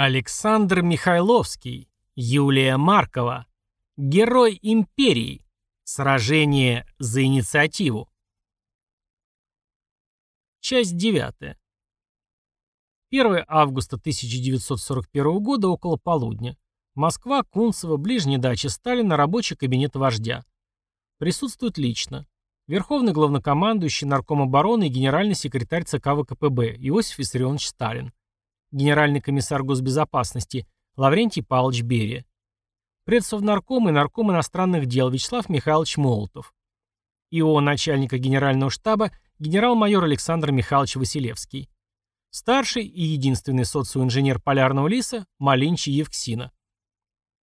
Александр Михайловский, Юлия Маркова, Герой империи, Сражение за инициативу. Часть 9. 1 августа 1941 года около полудня. Москва, Кунцево, ближняя дача Сталина, рабочий кабинет вождя. Присутствует лично. Верховный главнокомандующий, нарком обороны и генеральный секретарь ЦК ВКПБ Иосиф Виссарионович Сталин. Генеральный комиссар госбезопасности Лаврентий Павлович Берия. Предсовнарком и нарком иностранных дел Вячеслав Михайлович Молотов. ИО начальника генерального штаба генерал-майор Александр Михайлович Василевский. Старший и единственный социоинженер Полярного лиса Малинчи Евксина.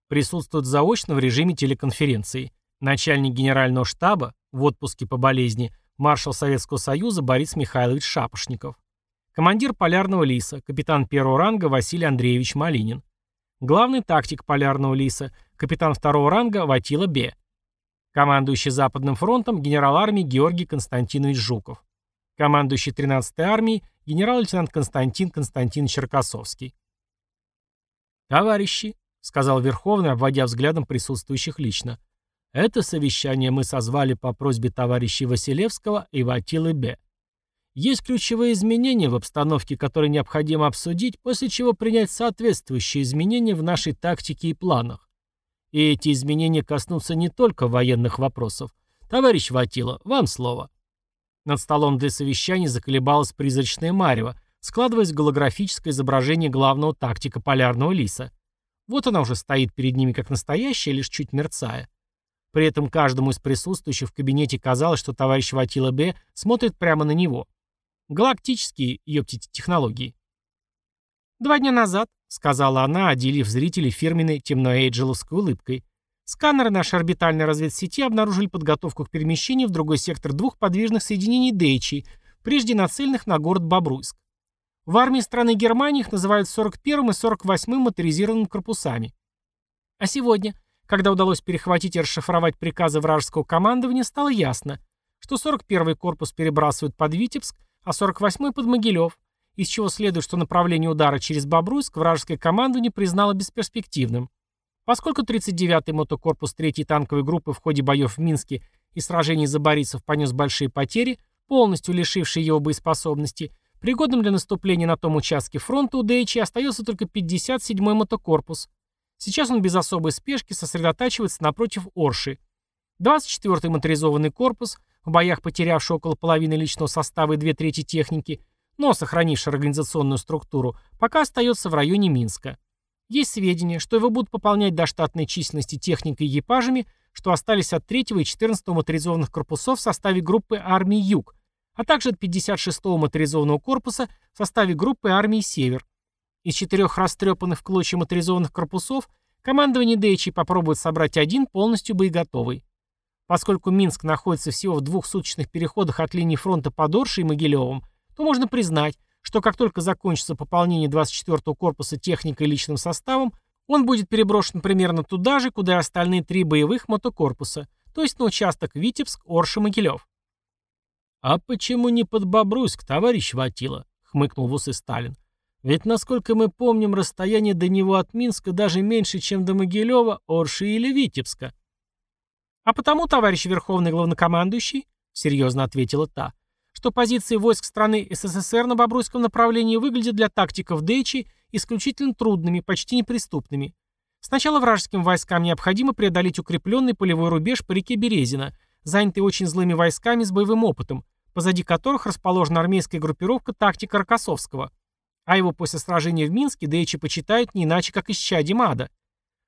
Присутствует заочно в режиме телеконференции начальник генерального штаба в отпуске по болезни маршал Советского Союза Борис Михайлович Шапошников. Командир Полярного лиса, капитан первого ранга Василий Андреевич Малинин. Главный тактик Полярного лиса, капитан второго ранга Ватила Б. Командующий Западным фронтом генерал армии Георгий Константинович Жуков. Командующий 13-й армией генерал-лейтенант Константин Константинович Черкасовский. «Товарищи», — сказал Верховный, обводя взглядом присутствующих лично, — «это совещание мы созвали по просьбе товарищей Василевского и Ватилы Б. Есть ключевые изменения в обстановке, которые необходимо обсудить, после чего принять соответствующие изменения в нашей тактике и планах. И эти изменения коснутся не только военных вопросов. Товарищ Ватила, вам слово. Над столом для совещаний заколебалась призрачная марево, складываясь голографическое изображение главного тактика полярного лиса. Вот она уже стоит перед ними как настоящая, лишь чуть мерцая. При этом каждому из присутствующих в кабинете казалось, что товарищ Ватила Б смотрит прямо на него. Галактические, ёптите, технологии. «Два дня назад», — сказала она, отделив зрителей фирменной темноэйджеловской улыбкой, сканеры нашей орбитальной разведсети обнаружили подготовку к перемещению в другой сектор двух подвижных соединений Дейчи, прежде нацеленных на город Бобруйск. В армии страны Германии их называют 41-м и 48-м моторизированными корпусами. А сегодня, когда удалось перехватить и расшифровать приказы вражеского командования, стало ясно, что 41-й корпус перебрасывают под Витебск, а 48-й под Могилев, из чего следует, что направление удара через Бобруйск вражеское командование признало бесперспективным. Поскольку 39-й мотокорпус 3-й танковой группы в ходе боев в Минске и сражений за Борисов понес большие потери, полностью лишившие его боеспособности, пригодным для наступления на том участке фронта у ДХ остается только 57-й мотокорпус. Сейчас он без особой спешки сосредотачивается напротив Орши. 24-й моторизованный корпус – в боях потерявший около половины личного состава и две трети техники, но сохранивший организационную структуру, пока остается в районе Минска. Есть сведения, что его будут пополнять до штатной численности техникой и экипажами, что остались от 3 и 14 моторизованных корпусов в составе группы армии Юг, а также от 56-го моторизованного корпуса в составе группы армии Север. Из четырех растрепанных в клочья моторизованных корпусов командование Дейчи попробует собрать один полностью боеготовый. Поскольку Минск находится всего в двух суточных переходах от линии фронта под Оршей и Могилевым, то можно признать, что как только закончится пополнение 24-го корпуса техникой и личным составом, он будет переброшен примерно туда же, куда и остальные три боевых мотокорпуса, то есть на участок Витебск, Орша, Могилев. «А почему не под Бобруйск, товарищ Ватила?» — хмыкнул в усы Сталин. «Ведь, насколько мы помним, расстояние до него от Минска даже меньше, чем до Могилева, Орши или Витебска». «А потому, товарищ Верховный Главнокомандующий», — серьезно ответила та, что позиции войск страны СССР на Бобруйском направлении выглядят для тактиков Дейчи исключительно трудными, почти неприступными. Сначала вражеским войскам необходимо преодолеть укрепленный полевой рубеж по реке Березина, занятый очень злыми войсками с боевым опытом, позади которых расположена армейская группировка тактика Рокоссовского. А его после сражения в Минске Дейчи почитают не иначе, как исчадием ада.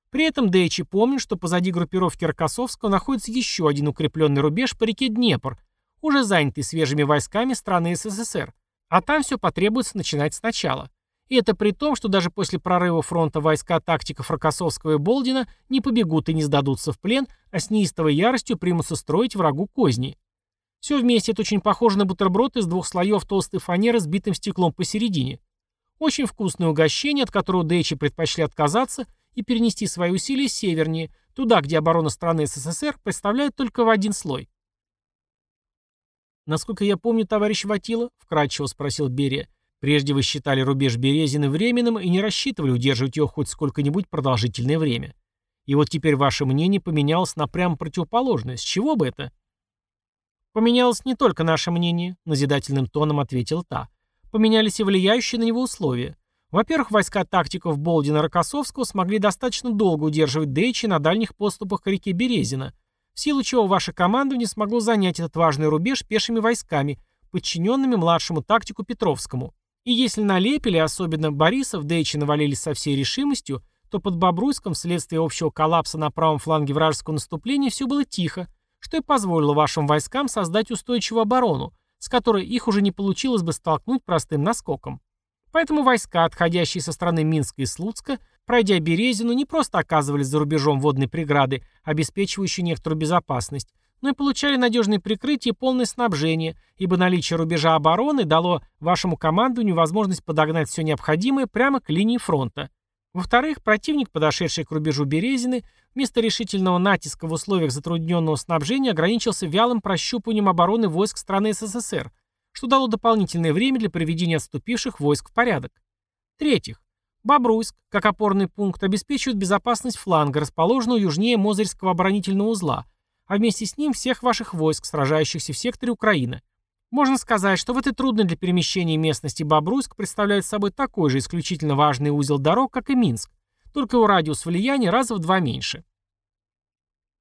При этом Дейчи помнит, что позади группировки Рокоссовского находится еще один укрепленный рубеж по реке Днепр, уже занятый свежими войсками страны СССР. А там все потребуется начинать сначала. И это при том, что даже после прорыва фронта войска тактиков Рокоссовского и Болдина не побегут и не сдадутся в плен, а с неистовой яростью примутся строить врагу козни. Все вместе это очень похоже на бутерброд из двух слоев толстой фанеры с битым стеклом посередине. Очень вкусное угощение, от которого Дейчи предпочли отказаться и перенести свои усилия севернее, туда, где оборона страны СССР представляет только в один слой. «Насколько я помню, товарищ Ватила, — вкратчиво спросил Берия, Прежде вы считали рубеж Березины временным и не рассчитывали удерживать его хоть сколько-нибудь продолжительное время. И вот теперь ваше мнение поменялось на прямо противоположное. С чего бы это? Поменялось не только наше мнение, назидательным тоном ответил та. Поменялись и влияющие на него условия. Во-первых, войска тактиков Болдина-Рокоссовского смогли достаточно долго удерживать Дейчи на дальних поступах к реке Березина, в силу чего ваше командование смогло занять этот важный рубеж пешими войсками, подчиненными младшему тактику Петровскому. И если на Лепеле, особенно Борисов, Дейчи навалились со всей решимостью, то под Бобруйском вследствие общего коллапса на правом фланге вражеского наступления все было тихо, что и позволило вашим войскам создать устойчивую оборону, с которой их уже не получилось бы столкнуть простым наскоком. Поэтому войска, отходящие со стороны Минска и Слуцка, пройдя Березину, не просто оказывались за рубежом водной преграды, обеспечивающей некоторую безопасность, но и получали надежное прикрытие и полное снабжение, ибо наличие рубежа обороны дало вашему командованию возможность подогнать все необходимое прямо к линии фронта. Во-вторых, противник, подошедший к рубежу Березины, вместо решительного натиска в условиях затрудненного снабжения ограничился вялым прощупыванием обороны войск страны СССР – что дало дополнительное время для приведения отступивших войск в порядок. В-третьих, Бобруйск, как опорный пункт, обеспечивает безопасность фланга, расположенного южнее Мозырского оборонительного узла, а вместе с ним всех ваших войск, сражающихся в секторе Украины. Можно сказать, что в этой трудной для перемещения местности Бобруйск представляет собой такой же исключительно важный узел дорог, как и Минск, только его радиус влияния раза в два меньше.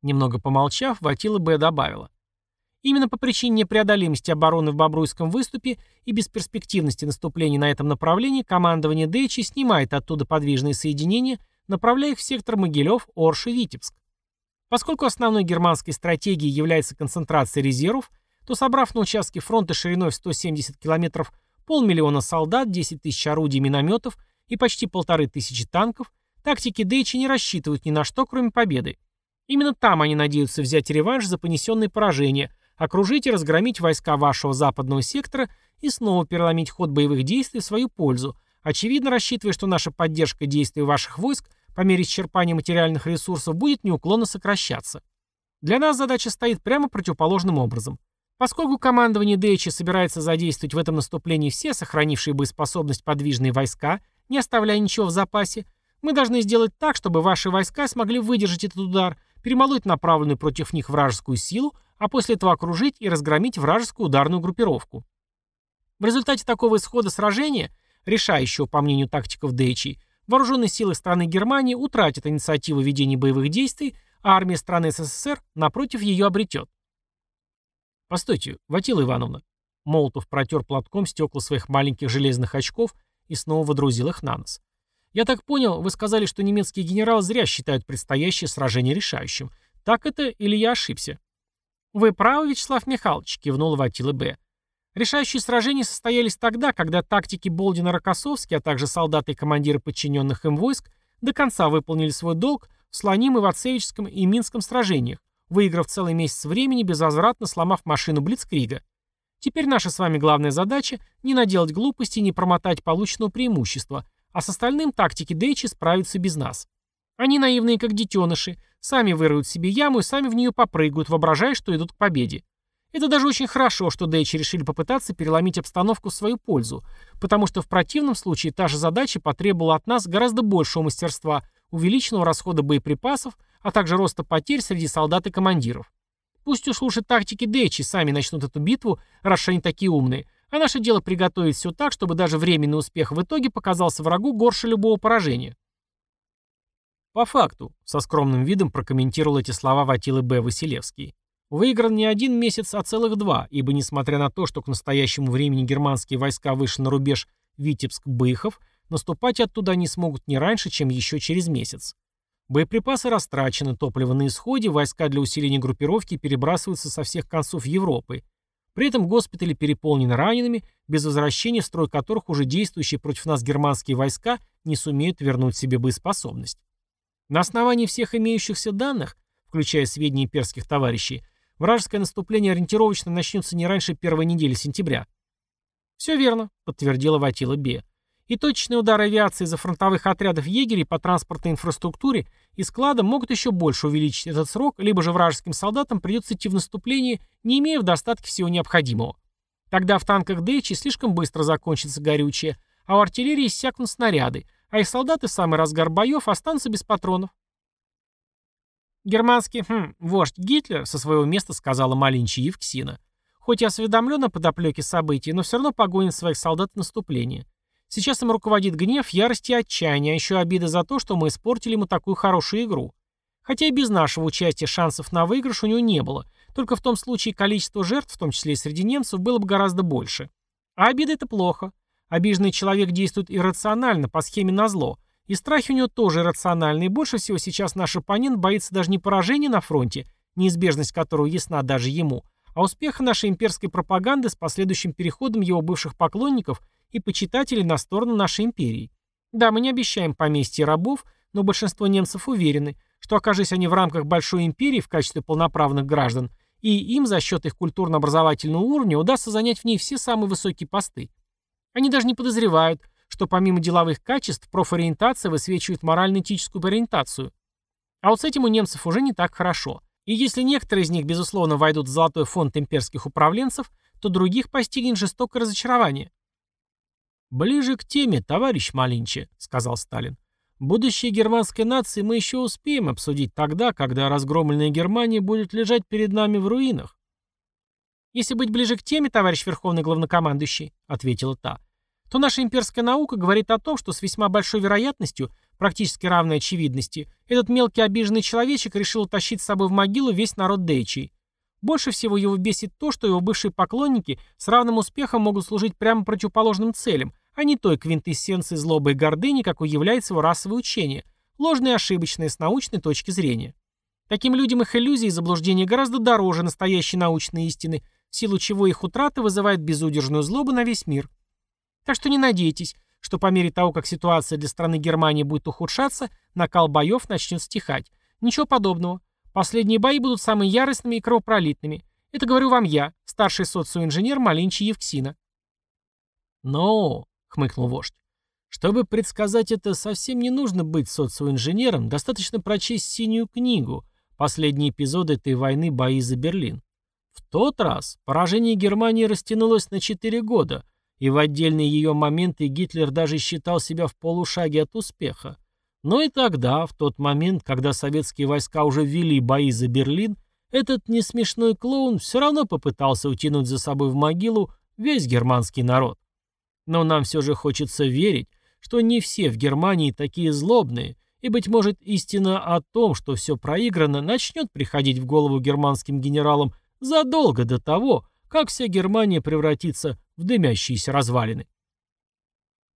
Немного помолчав, Ватила Б. добавила. Именно по причине непреодолимости обороны в Бобруйском выступе и бесперспективности наступления на этом направлении командование Дэчи снимает оттуда подвижные соединения, направляя их в сектор Могилев, Орш и Витебск. Поскольку основной германской стратегией является концентрация резервов, то собрав на участке фронта шириной в 170 километров полмиллиона солдат, 10 тысяч орудий и минометов и почти полторы тысячи танков, тактики Дэйчи не рассчитывают ни на что, кроме победы. Именно там они надеются взять реванш за понесенные поражения – окружить и разгромить войска вашего западного сектора и снова переломить ход боевых действий в свою пользу, очевидно рассчитывая, что наша поддержка действий ваших войск по мере исчерпания материальных ресурсов будет неуклонно сокращаться. Для нас задача стоит прямо противоположным образом. Поскольку командование Дейчи собирается задействовать в этом наступлении все сохранившие боеспособность подвижные войска, не оставляя ничего в запасе, мы должны сделать так, чтобы ваши войска смогли выдержать этот удар, перемолоть направленную против них вражескую силу, а после этого окружить и разгромить вражескую ударную группировку. В результате такого исхода сражения, решающего по мнению тактиков Дейчи, вооруженные силы страны Германии утратят инициативу ведения боевых действий, а армия страны СССР, напротив, ее обретет. Постойте, Ватила Ивановна. Молотов протер платком стекла своих маленьких железных очков и снова водрузил их на нос. Я так понял, вы сказали, что немецкие генералы зря считают предстоящее сражение решающим. Так это или я ошибся? «Вы правы, Вячеслав Михайлович», — кивнул Ватила Б. Решающие сражения состоялись тогда, когда тактики Болдина-Рокоссовский, а также солдаты и командиры подчиненных им войск до конца выполнили свой долг в Слоним и Вацевичском и Минском сражениях, выиграв целый месяц времени, безвозвратно сломав машину Блицкрига. Теперь наша с вами главная задача — не наделать глупости и не промотать полученного преимущества, а с остальным тактики Дейчи справятся без нас. Они наивные, как детеныши, сами выроют себе яму и сами в нее попрыгают, воображая, что идут к победе. Это даже очень хорошо, что Дейчи решили попытаться переломить обстановку в свою пользу, потому что в противном случае та же задача потребовала от нас гораздо большего мастерства, увеличенного расхода боеприпасов, а также роста потерь среди солдат и командиров. Пусть уж лучше тактики Дейчи сами начнут эту битву, раз они такие умные, а наше дело приготовить все так, чтобы даже временный успех в итоге показался врагу горше любого поражения. По факту, со скромным видом прокомментировал эти слова Ватилы Б. Василевский. Выигран не один месяц, а целых два, ибо несмотря на то, что к настоящему времени германские войска вышли на рубеж Витебск-Быхов, наступать оттуда они смогут не раньше, чем еще через месяц. Боеприпасы растрачены, топливо на исходе, войска для усиления группировки перебрасываются со всех концов Европы. При этом госпитали переполнены ранеными, без возвращения в строй которых уже действующие против нас германские войска не сумеют вернуть себе боеспособность. На основании всех имеющихся данных, включая сведения имперских товарищей, вражеское наступление ориентировочно начнется не раньше первой недели сентября. «Все верно», — подтвердила Ватила Бе. «И точечные удары авиации за фронтовых отрядов егерей по транспортной инфраструктуре и складам могут еще больше увеличить этот срок, либо же вражеским солдатам придется идти в наступление, не имея в достатке всего необходимого. Тогда в танках Дэйчи слишком быстро закончится горючее, а у артиллерии иссякнут снаряды, а их солдаты в самый разгар боев останутся без патронов. Германский хм, вождь Гитлер со своего места сказала Малинчи Евксина. Хоть и осведомлен о подоплеке событий, но все равно погонит своих солдат в наступление. Сейчас им руководит гнев, ярость и отчаяние, а еще обида за то, что мы испортили ему такую хорошую игру. Хотя и без нашего участия шансов на выигрыш у него не было, только в том случае количество жертв, в том числе и среди немцев, было бы гораздо больше. А обида это плохо. Обиженный человек действует иррационально, по схеме назло. И страхи у него тоже иррациональные. И больше всего сейчас наш оппонент боится даже не поражения на фронте, неизбежность которого ясна даже ему, а успеха нашей имперской пропаганды с последующим переходом его бывших поклонников и почитателей на сторону нашей империи. Да, мы не обещаем поместья рабов, но большинство немцев уверены, что окажись они в рамках большой империи в качестве полноправных граждан, и им за счет их культурно-образовательного уровня удастся занять в ней все самые высокие посты. Они даже не подозревают, что помимо деловых качеств профориентация высвечивает морально-этическую ориентацию. А вот с этим у немцев уже не так хорошо. И если некоторые из них, безусловно, войдут в золотой фонд имперских управленцев, то других постигнет жестокое разочарование. «Ближе к теме, товарищ Малинче», — сказал Сталин. Будущее германской нации мы еще успеем обсудить тогда, когда разгромленная Германия будет лежать перед нами в руинах. «Если быть ближе к теме, товарищ Верховный Главнокомандующий», — ответила та, то наша имперская наука говорит о том, что с весьма большой вероятностью, практически равной очевидности, этот мелкий обиженный человечек решил утащить с собой в могилу весь народ Дейчий. Больше всего его бесит то, что его бывшие поклонники с равным успехом могут служить прямо противоположным целям — а не той квинтэссенции злобы и гордыни, какой является его расовое учение, ложное и ошибочное с научной точки зрения. Таким людям их иллюзии и заблуждения гораздо дороже настоящей научной истины, в силу чего их утрата вызывает безудержную злобу на весь мир. Так что не надейтесь, что по мере того, как ситуация для страны Германии будет ухудшаться, накал боев начнет стихать. Ничего подобного. Последние бои будут самыми яростными и кровопролитными. Это говорю вам я, старший социоинженер Малинчи Евксина. Но хмыкнул вождь. Чтобы предсказать это, совсем не нужно быть социоинженером, достаточно прочесть синюю книгу, последние эпизоды этой войны «Бои за Берлин». В тот раз поражение Германии растянулось на 4 года, и в отдельные ее моменты Гитлер даже считал себя в полушаге от успеха. Но и тогда, в тот момент, когда советские войска уже вели бои за Берлин, этот несмешной клоун все равно попытался утянуть за собой в могилу весь германский народ. Но нам все же хочется верить, что не все в Германии такие злобные, и, быть может, истина о том, что все проиграно, начнет приходить в голову германским генералам задолго до того, как вся Германия превратится в дымящиеся развалины.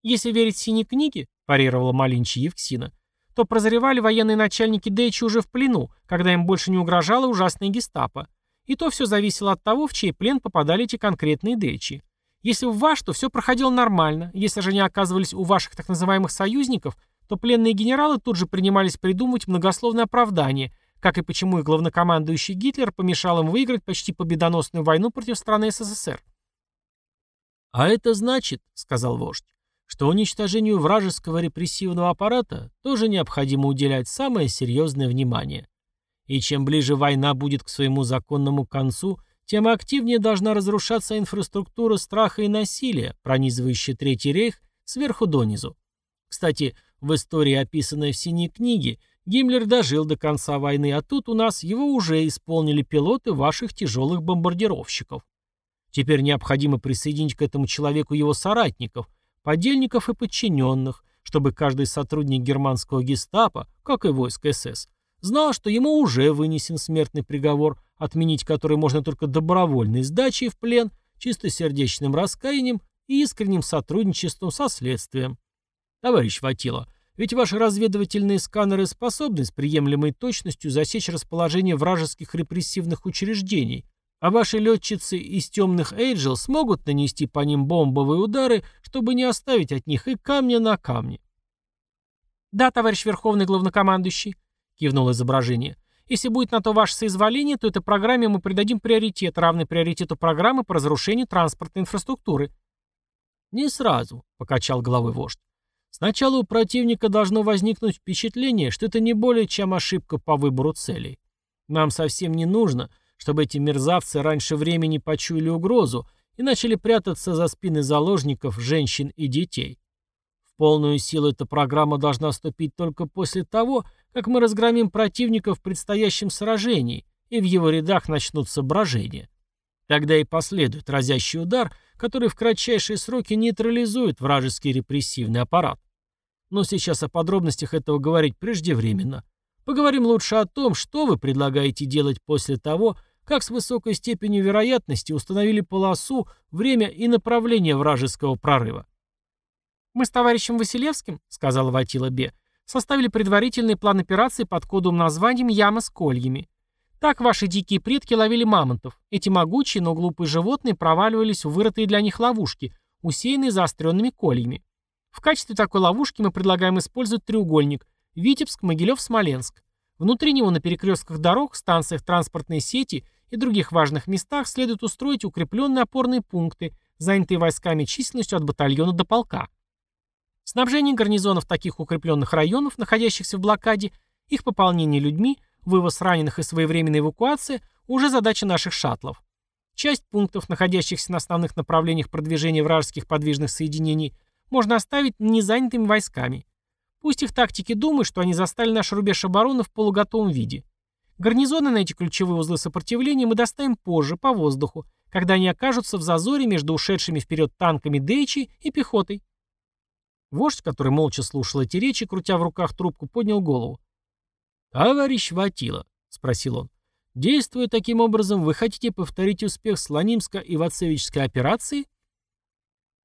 «Если верить синей книге», – парировала Малинчи Евксина, то прозревали военные начальники Дейчи уже в плену, когда им больше не угрожала ужасная гестапо. И то все зависело от того, в чей плен попадали эти конкретные Дейчи. Если в ваш, то все проходило нормально. Если же они оказывались у ваших так называемых союзников, то пленные генералы тут же принимались придумывать многословное оправдание, как и почему их главнокомандующий Гитлер помешал им выиграть почти победоносную войну против страны СССР. «А это значит, — сказал вождь, — что уничтожению вражеского репрессивного аппарата тоже необходимо уделять самое серьезное внимание. И чем ближе война будет к своему законному концу — тем активнее должна разрушаться инфраструктура страха и насилия, пронизывающая Третий рейх сверху донизу. Кстати, в истории, описанной в «Синей книге», Гиммлер дожил до конца войны, а тут у нас его уже исполнили пилоты ваших тяжелых бомбардировщиков. Теперь необходимо присоединить к этому человеку его соратников, подельников и подчиненных, чтобы каждый сотрудник германского гестапо, как и войск СС, знал, что ему уже вынесен смертный приговор, отменить который можно только добровольной сдачей в плен, чистосердечным раскаянием и искренним сотрудничеством со следствием. Товарищ Ватила, ведь ваши разведывательные сканеры способны с приемлемой точностью засечь расположение вражеских репрессивных учреждений, а ваши летчицы из темных Эйджел смогут нанести по ним бомбовые удары, чтобы не оставить от них и камня на камне. «Да, товарищ Верховный Главнокомандующий», — кивнул изображение. Если будет на то ваше соизволение, то этой программе мы придадим приоритет, равный приоритету программы по разрушению транспортной инфраструктуры. Не сразу, покачал головой вождь. Сначала у противника должно возникнуть впечатление, что это не более чем ошибка по выбору целей. Нам совсем не нужно, чтобы эти мерзавцы раньше времени почуяли угрозу и начали прятаться за спины заложников, женщин и детей. В полную силу эта программа должна вступить только после того, как мы разгромим противника в предстоящем сражении, и в его рядах начнутся брожения. Тогда и последует разящий удар, который в кратчайшие сроки нейтрализует вражеский репрессивный аппарат. Но сейчас о подробностях этого говорить преждевременно. Поговорим лучше о том, что вы предлагаете делать после того, как с высокой степенью вероятности установили полосу, время и направление вражеского прорыва. «Мы с товарищем Василевским, — сказала Ватила Бе, — составили предварительный план операции под кодовым названием «Яма с кольями». Так ваши дикие предки ловили мамонтов. Эти могучие, но глупые животные проваливались в вырытые для них ловушки, усеянные заостренными кольями. В качестве такой ловушки мы предлагаем использовать треугольник Витебск, Могилев, Смоленск. Внутри него на перекрестках дорог, станциях транспортной сети и других важных местах следует устроить укрепленные опорные пункты, занятые войсками численностью от батальона до полка. Снабжение гарнизонов таких укрепленных районов, находящихся в блокаде, их пополнение людьми, вывоз раненых и своевременная эвакуация – уже задача наших шаттлов. Часть пунктов, находящихся на основных направлениях продвижения вражеских подвижных соединений, можно оставить незанятыми войсками. Пусть их тактики думают, что они застали наш рубеж обороны в полуготовом виде. Гарнизоны на эти ключевые узлы сопротивления мы доставим позже, по воздуху, когда они окажутся в зазоре между ушедшими вперед танками Дейчи и пехотой. Вождь, который молча слушал эти речи, крутя в руках трубку, поднял голову. «Товарищ Ватила», — спросил он, — «действуя таким образом, вы хотите повторить успех Слонимско-Ивацевичской операции?»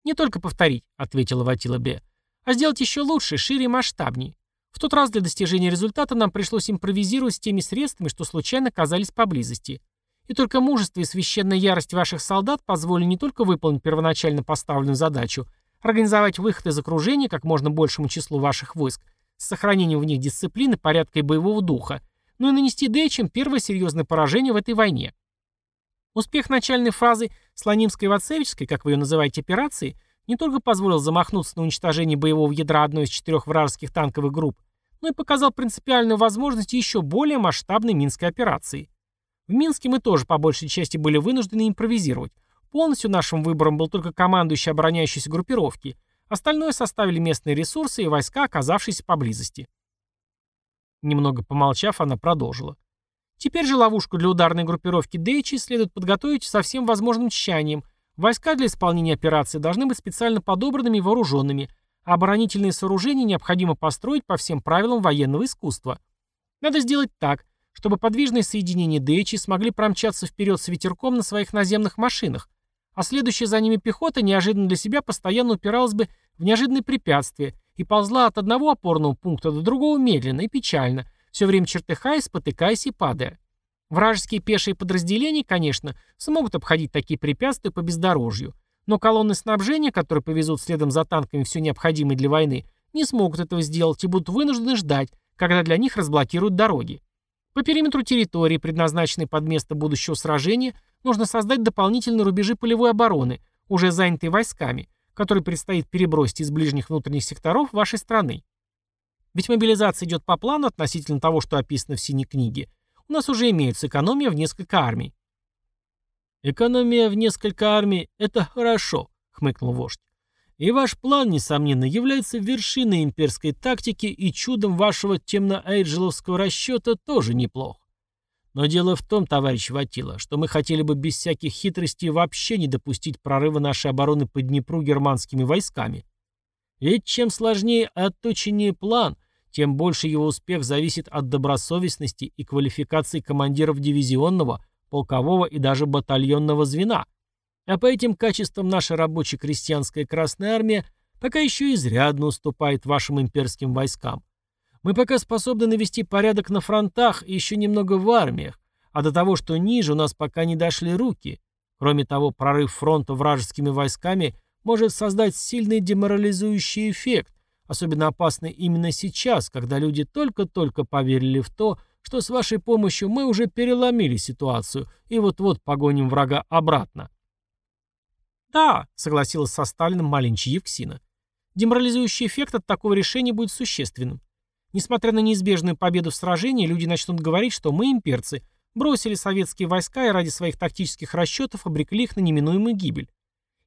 «Не только повторить», — ответила Ватила Б а сделать еще лучше, шире и масштабнее. В тот раз для достижения результата нам пришлось импровизировать с теми средствами, что случайно оказались поблизости. И только мужество и священная ярость ваших солдат позволили не только выполнить первоначально поставленную задачу, организовать выход из окружения как можно большему числу ваших войск, с сохранением в них дисциплины, порядка и боевого духа, но и нанести Дэчем первое серьезное поражение в этой войне. Успех начальной фразы Слонимской-Вацевичской, как вы ее называете, операции, не только позволил замахнуться на уничтожение боевого ядра одной из четырех вражеских танковых групп, но и показал принципиальную возможность еще более масштабной Минской операции. В Минске мы тоже по большей части были вынуждены импровизировать. Полностью нашим выбором был только командующий обороняющейся группировки. Остальное составили местные ресурсы и войска, оказавшиеся поблизости. Немного помолчав, она продолжила. Теперь же ловушку для ударной группировки Дейчи следует подготовить со всем возможным тщанием – Войска для исполнения операции должны быть специально подобранными и вооруженными, а оборонительные сооружения необходимо построить по всем правилам военного искусства. Надо сделать так, чтобы подвижные соединения ДЭЧИ смогли промчаться вперед с ветерком на своих наземных машинах, а следующая за ними пехота неожиданно для себя постоянно упиралась бы в неожиданные препятствия и ползла от одного опорного пункта до другого медленно и печально, все время чертыхаясь, спотыкаясь и падая. Вражеские пешие подразделения, конечно, смогут обходить такие препятствия по бездорожью, но колонны снабжения, которые повезут следом за танками все необходимое для войны, не смогут этого сделать и будут вынуждены ждать, когда для них разблокируют дороги. По периметру территории, предназначенной под место будущего сражения, нужно создать дополнительные рубежи полевой обороны, уже занятые войсками, которые предстоит перебросить из ближних внутренних секторов вашей страны. Ведь мобилизация идет по плану относительно того, что описано в синей книге, у нас уже имеется экономия в несколько армий. «Экономия в несколько армий — это хорошо», — хмыкнул вождь. «И ваш план, несомненно, является вершиной имперской тактики и чудом вашего темно-эйджеловского расчета тоже неплох. Но дело в том, товарищ Ватила, что мы хотели бы без всяких хитростей вообще не допустить прорыва нашей обороны по Днепру германскими войсками. Ведь чем сложнее и отточеннее план, тем больше его успех зависит от добросовестности и квалификации командиров дивизионного, полкового и даже батальонного звена. А по этим качествам наша рабоче-крестьянская Красная Армия пока еще изрядно уступает вашим имперским войскам. Мы пока способны навести порядок на фронтах и еще немного в армиях, а до того, что ниже, у нас пока не дошли руки. Кроме того, прорыв фронта вражескими войсками может создать сильный деморализующий эффект, Особенно опасно именно сейчас, когда люди только-только поверили в то, что с вашей помощью мы уже переломили ситуацию и вот-вот погоним врага обратно. «Да», — согласилась со Сталиным маленький Евксина. «Деморализующий эффект от такого решения будет существенным. Несмотря на неизбежную победу в сражении, люди начнут говорить, что мы, имперцы, бросили советские войска и ради своих тактических расчетов обрекли их на неминуемую гибель.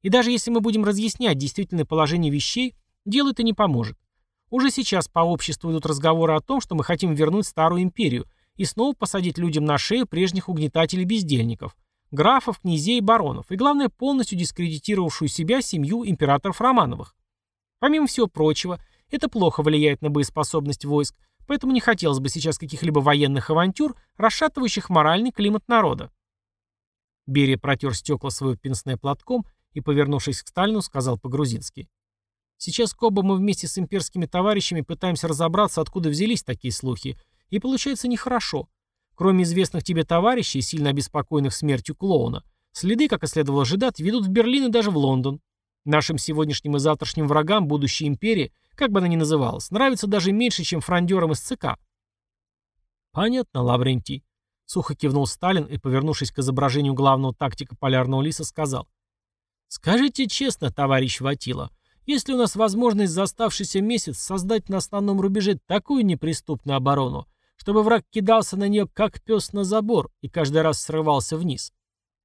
И даже если мы будем разъяснять действительное положение вещей, делу это не поможет. Уже сейчас по обществу идут разговоры о том, что мы хотим вернуть старую империю и снова посадить людям на шею прежних угнетателей-бездельников, графов, князей баронов, и, главное, полностью дискредитировавшую себя семью императоров Романовых. Помимо всего прочего, это плохо влияет на боеспособность войск, поэтому не хотелось бы сейчас каких-либо военных авантюр, расшатывающих моральный климат народа. Берия протер стекла своего пенсне платком и, повернувшись к Сталину, сказал по-грузински. «Сейчас, Коба, мы вместе с имперскими товарищами пытаемся разобраться, откуда взялись такие слухи, и получается нехорошо. Кроме известных тебе товарищей, сильно обеспокоенных смертью клоуна, следы, как и следовало ожидать, ведут в Берлин и даже в Лондон. Нашим сегодняшним и завтрашним врагам будущей империи, как бы она ни называлась, нравится даже меньше, чем фрондерам из ЦК». «Понятно, Лаврентий», — сухо кивнул Сталин и, повернувшись к изображению главного тактика полярного лиса, сказал. «Скажите честно, товарищ Ватила, есть ли у нас возможность за оставшийся месяц создать на основном рубеже такую неприступную оборону, чтобы враг кидался на нее как пес на забор и каждый раз срывался вниз?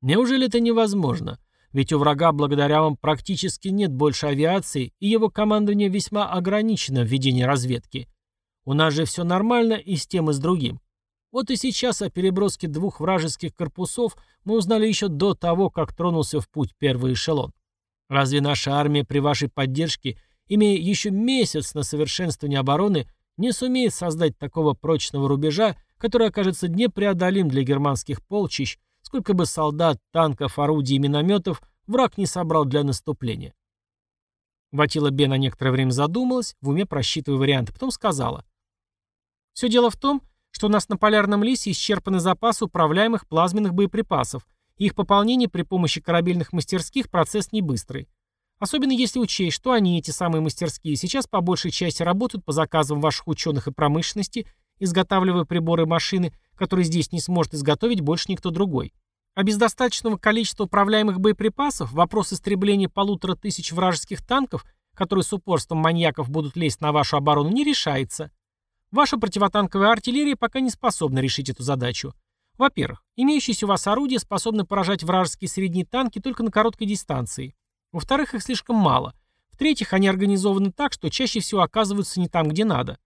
Неужели это невозможно? Ведь у врага благодаря вам практически нет больше авиации, и его командование весьма ограничено в ведении разведки. У нас же все нормально и с тем, и с другим. Вот и сейчас о переброске двух вражеских корпусов мы узнали еще до того, как тронулся в путь первый эшелон. Разве наша армия при вашей поддержке, имея еще месяц на совершенствование обороны, не сумеет создать такого прочного рубежа, который окажется непреодолим для германских полчищ, сколько бы солдат, танков, орудий и минометов враг не собрал для наступления? Ватила Бе на некоторое время задумалась, в уме просчитывая варианты, потом сказала. «Все дело в том, что у нас на Полярном лисе исчерпаны запасы управляемых плазменных боеприпасов, их пополнение при помощи корабельных мастерских процесс не быстрый. Особенно если учесть, что они, эти самые мастерские, сейчас по большей части работают по заказам ваших ученых и промышленности, изготавливая приборы и машины, которые здесь не сможет изготовить больше никто другой. А без достаточного количества управляемых боеприпасов вопрос истребления полутора тысяч вражеских танков, которые с упорством маньяков будут лезть на вашу оборону, не решается. Ваша противотанковая артиллерия пока не способна решить эту задачу. Во-первых, имеющиеся у вас орудия способны поражать вражеские средние танки только на короткой дистанции. Во-вторых, их слишком мало. В-третьих, они организованы так, что чаще всего оказываются не там, где надо.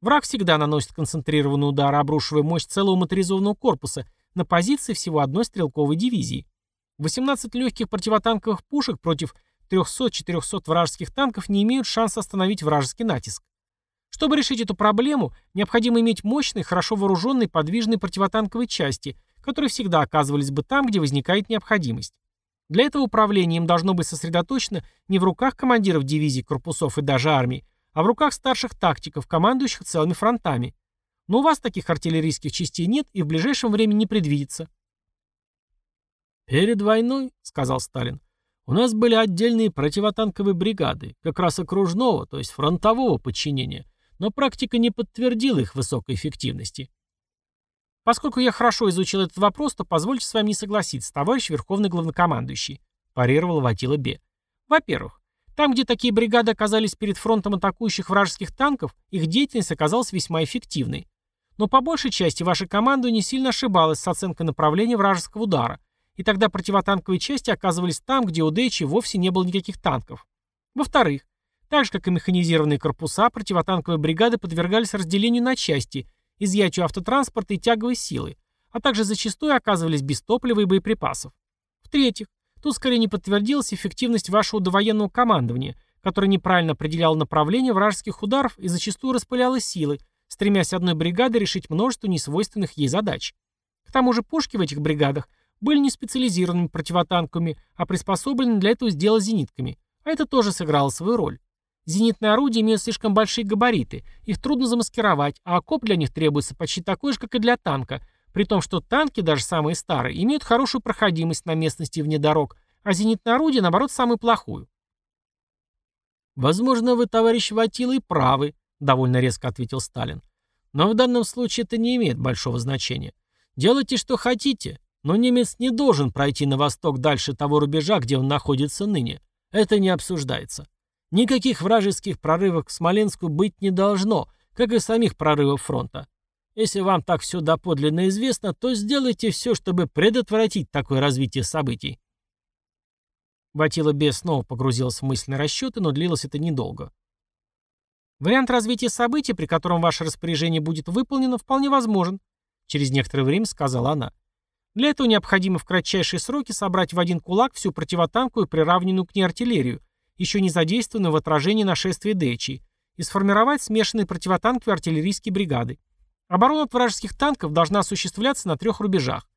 Враг всегда наносит концентрированный удар, обрушивая мощь целого моторизованного корпуса на позиции всего одной стрелковой дивизии. 18 легких противотанковых пушек против 300-400 вражеских танков не имеют шанса остановить вражеский натиск. Чтобы решить эту проблему, необходимо иметь мощные, хорошо вооруженные подвижные противотанковые части, которые всегда оказывались бы там, где возникает необходимость. Для этого управление им должно быть сосредоточено не в руках командиров дивизий, корпусов и даже армий, а в руках старших тактиков, командующих целыми фронтами. Но у вас таких артиллерийских частей нет и в ближайшем времени не предвидится. «Перед войной, — сказал Сталин, — у нас были отдельные противотанковые бригады, как раз окружного, то есть фронтового подчинения, но практика не подтвердила их высокой эффективности. Поскольку я хорошо изучил этот вопрос, то позвольте с вами не согласиться, товарищ Верховный Главнокомандующий, парировал Ватила Бе. Во-первых, там, где такие бригады оказались перед фронтом атакующих вражеских танков, их деятельность оказалась весьма эффективной. Но по большей части ваше командование сильно ошибалось с оценкой направления вражеского удара, и тогда противотанковые части оказывались там, где у Дэчи вовсе не было никаких танков. Во-вторых, так же, как и механизированные корпуса, противотанковые бригады подвергались разделению на части, изъятию автотранспорта и тяговой силы, а также зачастую оказывались без топлива и боеприпасов. В-третьих, тут скорее не подтвердилась эффективность вашего довоенного командования, которое неправильно определяло направление вражеских ударов и зачастую распыляло силы, стремясь одной бригадой решить множество несвойственных ей задач. К тому же пушки в этих бригадах были не специализированными противотанковыми, а приспособлены для этого сделать зенитками, а это тоже сыграло свою роль. Зенитные орудия имеют слишком большие габариты, их трудно замаскировать, а окоп для них требуется почти такой же, как и для танка, при том, что танки, даже самые старые, имеют хорошую проходимость на местности вне дорог, а зенитные орудия, наоборот, самую плохую. «Возможно, вы, товарищ Ватила, и правы», — довольно резко ответил Сталин. «Но в данном случае это не имеет большого значения. Делайте, что хотите, но немец не должен пройти на восток дальше того рубежа, где он находится ныне. Это не обсуждается. Никаких вражеских прорывов к Смоленску быть не должно, как и самих прорывов фронта. Если вам так все доподлинно известно, то сделайте все, чтобы предотвратить такое развитие событий. Ватила Бе снова погрузилась в мысленные расчеты, но длилось это недолго. Вариант развития событий, при котором ваше распоряжение будет выполнено, вполне возможен, через некоторое время сказала она. Для этого необходимо в кратчайшие сроки собрать в один кулак всю противотанковую приравненную к ней артиллерию, еще не задействованную в отражении нашествия Дэчи, и сформировать смешанные противотанковые артиллерийские бригады. Оборона от вражеских танков должна осуществляться на трех рубежах.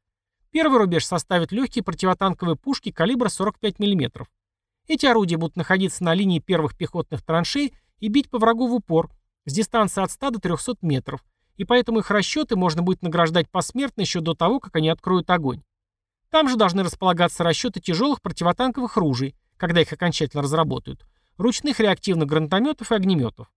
Первый рубеж составит легкие противотанковые пушки калибра 45 мм. Эти орудия будут находиться на линии первых пехотных траншей и бить по врагу в упор с дистанции от 100 до 300 метров, и поэтому их расчеты можно будет награждать посмертно еще до того, как они откроют огонь. Там же должны располагаться расчеты тяжелых противотанковых ружей, когда их окончательно разработают, ручных реактивных гранатометов и огнеметов.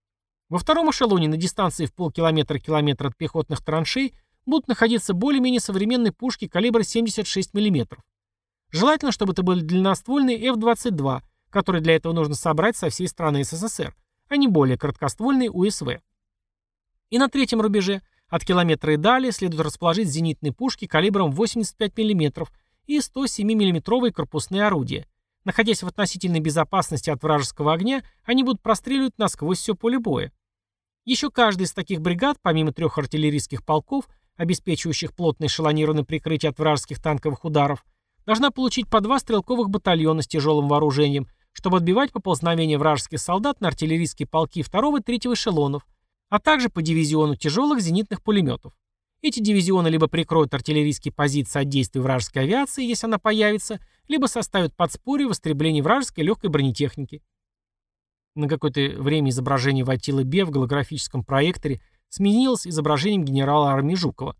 Во втором эшелоне на дистанции в полкилометра-километра от пехотных траншей будут находиться более-менее современные пушки калибра 76 мм. Желательно, чтобы это были длинноствольные F-22, которые для этого нужно собрать со всей страны СССР, а не более короткоствольные УСВ. И на третьем рубеже, от километра и далее, следует расположить зенитные пушки калибром 85 мм и 107 миллиметровые корпусные орудия. Находясь в относительной безопасности от вражеского огня, они будут простреливать насквозь все поле боя. Еще каждая из таких бригад, помимо трех артиллерийских полков, обеспечивающих плотное эшелонированное прикрытие от вражеских танковых ударов, должна получить по два стрелковых батальона с тяжелым вооружением, чтобы отбивать поползновение вражеских солдат на артиллерийские полки второго и третьего эшелонов, а также по дивизиону тяжелых зенитных пулеметов. Эти дивизионы либо прикроют артиллерийские позиции от действий вражеской авиации, если она появится, либо составят подспорье в истреблении вражеской легкой бронетехники. На какое-то время изображение Ватилы Бе в голографическом проекторе сменилось изображением генерала армии Жукова.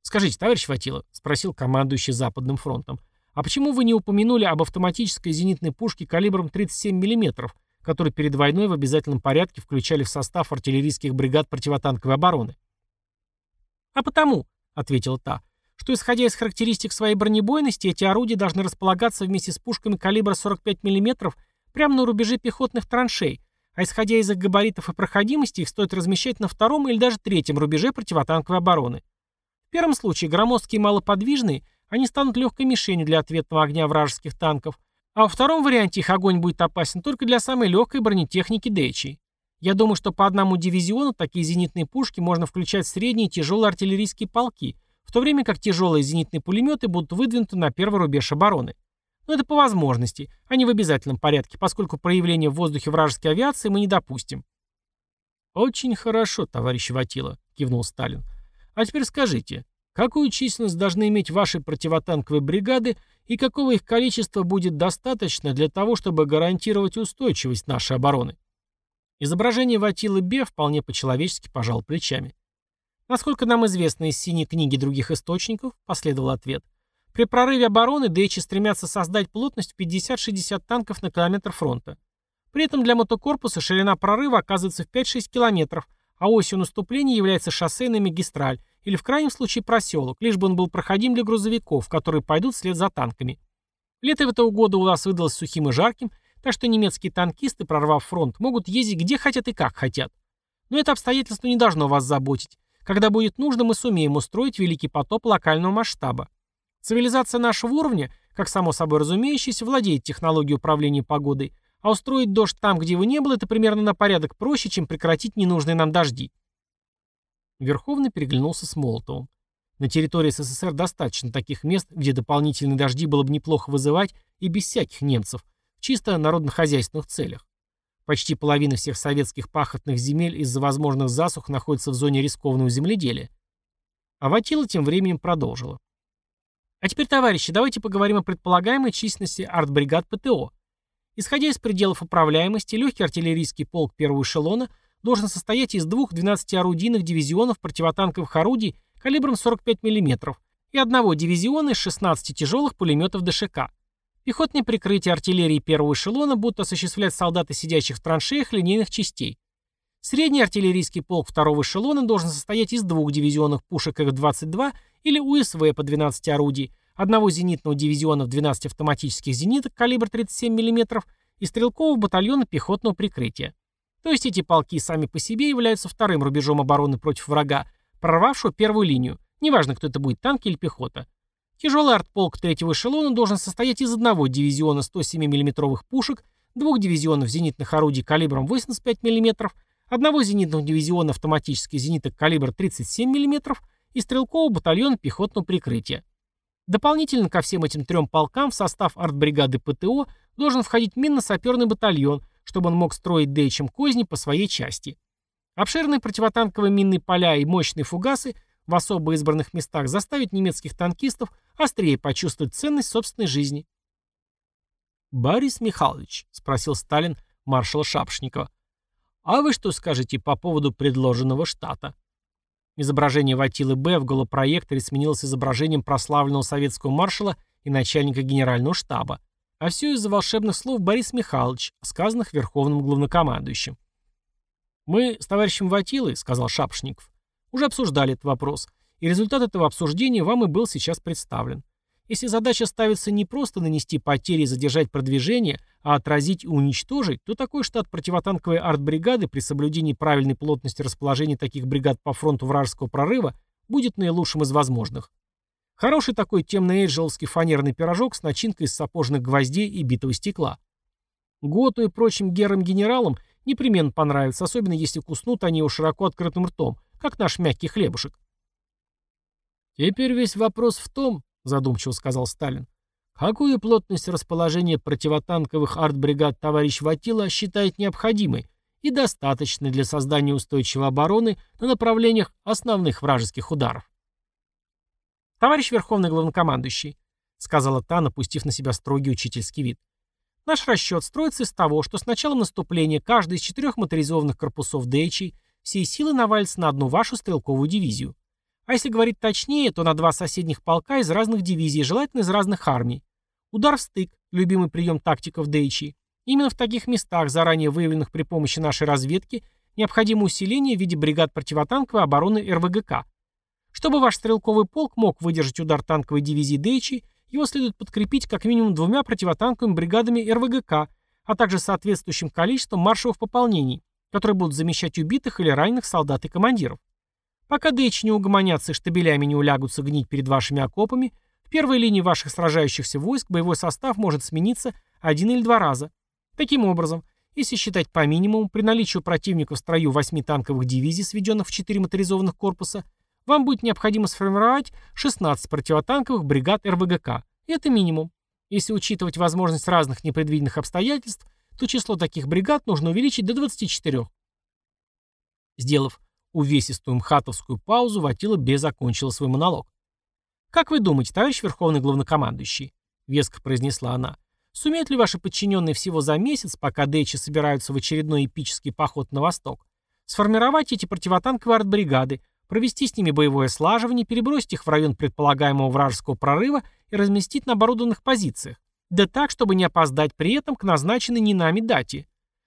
«Скажите, товарищ Ватила», — спросил командующий Западным фронтом, «а почему вы не упомянули об автоматической зенитной пушке калибром 37 мм, которую перед войной в обязательном порядке включали в состав артиллерийских бригад противотанковой обороны?» «А потому», — ответила та, что, исходя из характеристик своей бронебойности, эти орудия должны располагаться вместе с пушками калибра 45 мм прямо на рубеже пехотных траншей, а исходя из их габаритов и проходимости, их стоит размещать на втором или даже третьем рубеже противотанковой обороны. В первом случае громоздкие и малоподвижные, они станут легкой мишенью для ответного огня вражеских танков, а во втором варианте их огонь будет опасен только для самой легкой бронетехники Дэчи. Я думаю, что по одному дивизиону такие зенитные пушки можно включать в средние тяжелые артиллерийские полки, в то время как тяжелые зенитные пулеметы будут выдвинуты на первый рубеж обороны. Но это по возможности, а не в обязательном порядке, поскольку проявления в воздухе вражеской авиации мы не допустим. «Очень хорошо, товарищ Ватила», — кивнул Сталин. «А теперь скажите, какую численность должны иметь ваши противотанковые бригады и какого их количества будет достаточно для того, чтобы гарантировать устойчивость нашей обороны?» Изображение Ватилы Бе вполне по-человечески пожал плечами. Насколько нам известно из синей книги других источников, последовал ответ, при прорыве обороны Дэчи стремятся создать плотность в 50-60 танков на километр фронта. При этом для мотокорпуса ширина прорыва оказывается в 5-6 километров, а осью наступления является шоссейная магистраль или в крайнем случае проселок, лишь бы он был проходим для грузовиков, которые пойдут вслед за танками. Лето этого года у нас выдалось сухим и жарким, так что немецкие танкисты, прорвав фронт, могут ездить где хотят и как хотят. Но это обстоятельство не должно вас заботить. Когда будет нужно, мы сумеем устроить великий потоп локального масштаба. Цивилизация нашего уровня, как само собой разумеющееся, владеет технологией управления погодой, а устроить дождь там, где его не было, это примерно на порядок проще, чем прекратить ненужные нам дожди. Верховный переглянулся с Молотовым. На территории СССР достаточно таких мест, где дополнительные дожди было бы неплохо вызывать и без всяких немцев, чисто народно-хозяйственных целях. Почти половина всех советских пахотных земель из-за возможных засух находится в зоне рискованного земледелия. А Ватила тем временем продолжила. А теперь, товарищи, давайте поговорим о предполагаемой численности артбригад ПТО. Исходя из пределов управляемости, легкий артиллерийский полк первого эшелона должен состоять из двух 12-орудийных дивизионов противотанковых орудий калибром 45 мм и одного дивизиона из 16 тяжелых пулеметов ДШК. Пехотное прикрытие артиллерии первого эшелона будут осуществлять солдаты, сидящих в траншеях линейных частей. Средний артиллерийский полк второго эшелона должен состоять из двух дивизионных пушек Их-22 или УСВ по 12 орудий, одного зенитного дивизиона в 12 автоматических зениток калибр 37 мм и стрелкового батальона пехотного прикрытия. То есть эти полки сами по себе являются вторым рубежом обороны против врага, прорвавшего первую линию, неважно, кто это будет, танк или пехота. Тяжелый артполк третьего эшелона должен состоять из одного дивизиона 107 миллиметровых пушек, двух дивизионов зенитных орудий калибром 85 мм, одного зенитного дивизиона автоматических зениток калибр 37 мм и стрелкового батальона пехотного прикрытия. Дополнительно ко всем этим трем полкам в состав артбригады ПТО должен входить минно-саперный батальон, чтобы он мог строить Дейчем козни по своей части. Обширные противотанковые минные поля и мощные фугасы в особо избранных местах заставят немецких танкистов острее почувствовать ценность собственной жизни. «Борис Михайлович», — спросил Сталин маршала Шапшникова, «а вы что скажете по поводу предложенного штата?» Изображение Ватилы Б в голопроекторе сменилось изображением прославленного советского маршала и начальника генерального штаба. А все из-за волшебных слов Борис Михайлович, сказанных верховным главнокомандующим. «Мы с товарищем Ватилой», — сказал Шапшников, — «уже обсуждали этот вопрос, и результат этого обсуждения вам и был сейчас представлен. Если задача ставится не просто нанести потери и задержать продвижение, а отразить и уничтожить, то такой штат противотанковой артбригады при соблюдении правильной плотности расположения таких бригад по фронту вражеского прорыва будет наилучшим из возможных. Хороший такой темно-эйджеловский фанерный пирожок с начинкой из сапожных гвоздей и битого стекла. Готу и прочим герам-генералам непременно понравится, особенно если куснут они его широко открытым ртом, как наш мягкий хлебушек. Теперь весь вопрос в том, задумчиво сказал Сталин. Какую плотность расположения противотанковых артбригад товарищ Ватила считает необходимой и достаточной для создания устойчивой обороны на направлениях основных вражеских ударов? «Товарищ Верховный Главнокомандующий», — сказала та, напустив на себя строгий учительский вид, «наш расчет строится из того, что с началом наступления каждый из четырех моторизованных корпусов Дэйчей всей силы навалится на одну вашу стрелковую дивизию. А если говорить точнее, то на два соседних полка из разных дивизий, желательно из разных армий. Удар в стык, любимый прием тактиков Дейчи. Именно в таких местах, заранее выявленных при помощи нашей разведки, необходимо усиление в виде бригад противотанковой обороны РВГК. Чтобы ваш стрелковый полк мог выдержать удар танковой дивизии Дейчи, его следует подкрепить как минимум двумя противотанковыми бригадами РВГК, а также соответствующим количеством маршевых пополнений, которые будут замещать убитых или раненых солдат и командиров. Пока дэчи не угомонятся и штабелями не улягутся гнить перед вашими окопами, в первой линии ваших сражающихся войск боевой состав может смениться один или два раза. Таким образом, если считать по минимуму, при наличии у противника в строю 8 танковых дивизий, сведенных в 4 моторизованных корпуса, вам будет необходимо сформировать 16 противотанковых бригад РВГК. Это минимум. Если учитывать возможность разных непредвиденных обстоятельств, то число таких бригад нужно увеличить до 24. Сделав увесистую мхатовскую паузу, Ватила Бе закончила свой монолог. «Как вы думаете, товарищ Верховный Главнокомандующий?» — веско произнесла она. «Сумеют ли ваши подчиненные всего за месяц, пока Дэчи собираются в очередной эпический поход на восток, сформировать эти противотанковые артбригады, провести с ними боевое слаживание, перебросить их в район предполагаемого вражеского прорыва и разместить на оборудованных позициях, да так, чтобы не опоздать при этом к назначенной не нами дате?»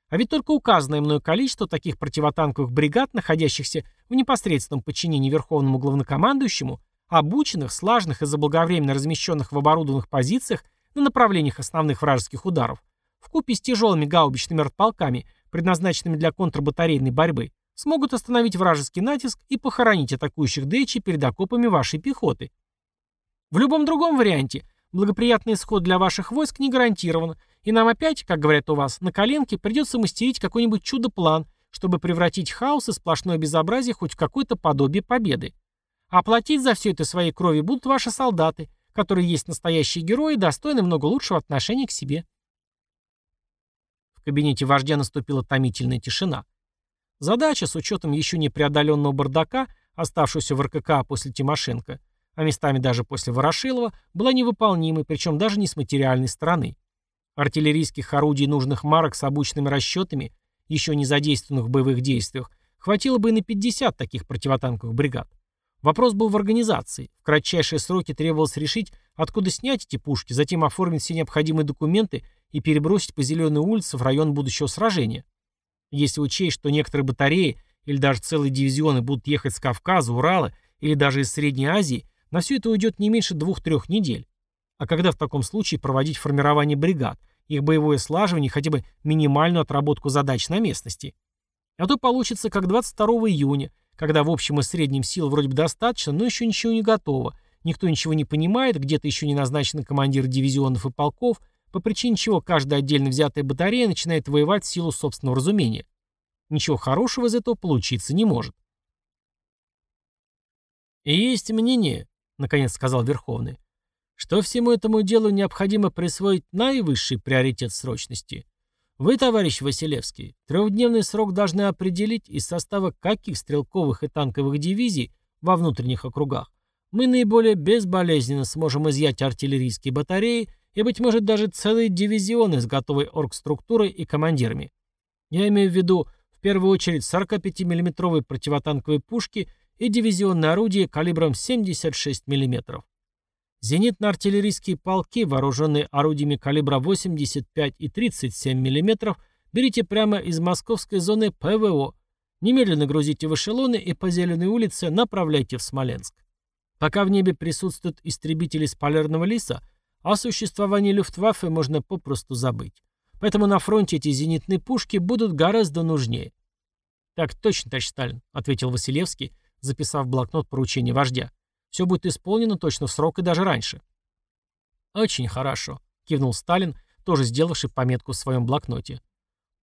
А ведь только указанное мною количество таких противотанковых бригад, находящихся в непосредственном подчинении Верховному главнокомандующему, обученных, слаженных и заблаговременно размещенных в оборудованных позициях на направлениях основных вражеских ударов, вкупе с тяжелыми гаубичными артполками, предназначенными для контрбатарейной борьбы, смогут остановить вражеский натиск и похоронить атакующих Дэйчи перед окопами вашей пехоты. В любом другом варианте благоприятный исход для ваших войск не гарантирован, и нам опять, как говорят у вас, на коленке придется мастерить какой-нибудь чудо-план, чтобы превратить хаос и сплошное безобразие хоть в какое-то подобие победы. А платить за все это своей крови будут ваши солдаты, которые есть настоящие герои достойны много лучшего отношения к себе. В кабинете вождя наступила томительная тишина. Задача, с учетом еще не преодоленного бардака, оставшегося в РКК после Тимошенко, а местами даже после Ворошилова, была невыполнимой, причем даже не с материальной стороны. Артиллерийских орудий нужных марок с обычными расчетами, еще не задействованных в боевых действиях, хватило бы и на 50 таких противотанковых бригад. Вопрос был в организации. В кратчайшие сроки требовалось решить, откуда снять эти пушки, затем оформить все необходимые документы и перебросить по Зеленой улице в район будущего сражения. Если учесть, что некоторые батареи или даже целые дивизионы будут ехать с Кавказа, Урала или даже из Средней Азии, на все это уйдет не меньше двух-трех недель. А когда в таком случае проводить формирование бригад, их боевое слаживание, хотя бы минимальную отработку задач на местности? А то получится как 22 июня, когда в общем и среднем сил вроде бы достаточно, но еще ничего не готово. Никто ничего не понимает, где-то еще не назначены командиры дивизионов и полков, по причине чего каждая отдельно взятая батарея начинает воевать в силу собственного разумения. Ничего хорошего из этого получиться не может. «И есть мнение», — наконец сказал Верховный, «что всему этому делу необходимо присвоить наивысший приоритет срочности. Вы, товарищ Василевский, трехдневный срок должны определить, из состава каких стрелковых и танковых дивизий во внутренних округах мы наиболее безболезненно сможем изъять артиллерийские батареи и, быть может, даже целые дивизионы с готовой оргструктурой и командирами. Я имею в виду, в первую очередь, 45 миллиметровые противотанковые пушки и дивизионные орудия калибром 76 мм. Зенитно-артиллерийские полки, вооруженные орудиями калибра 85 и 37 мм, берите прямо из московской зоны ПВО, немедленно грузите в эшелоны и по Зеленой улице направляйте в Смоленск. Пока в небе присутствуют истребители с полярного лиса, о существовании Люфтваффе можно попросту забыть. Поэтому на фронте эти зенитные пушки будут гораздо нужнее. «Так точно, товарищ Сталин», — ответил Василевский, записав в блокнот поручение вождя. «Все будет исполнено точно в срок и даже раньше». «Очень хорошо», — кивнул Сталин, тоже сделавший пометку в своем блокноте.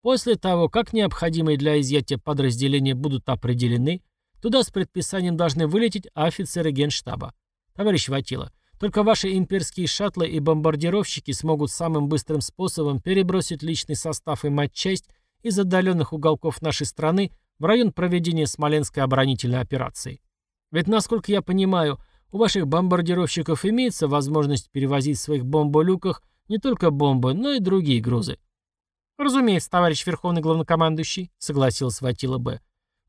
«После того, как необходимые для изъятия подразделения будут определены, Туда с предписанием должны вылететь офицеры генштаба. Товарищ Ватила, только ваши имперские шаттлы и бомбардировщики смогут самым быстрым способом перебросить личный состав и матчасть из отдаленных уголков нашей страны в район проведения Смоленской оборонительной операции. Ведь, насколько я понимаю, у ваших бомбардировщиков имеется возможность перевозить в своих бомболюках не только бомбы, но и другие грузы. «Разумеется, товарищ Верховный Главнокомандующий», — согласился Ватила Б.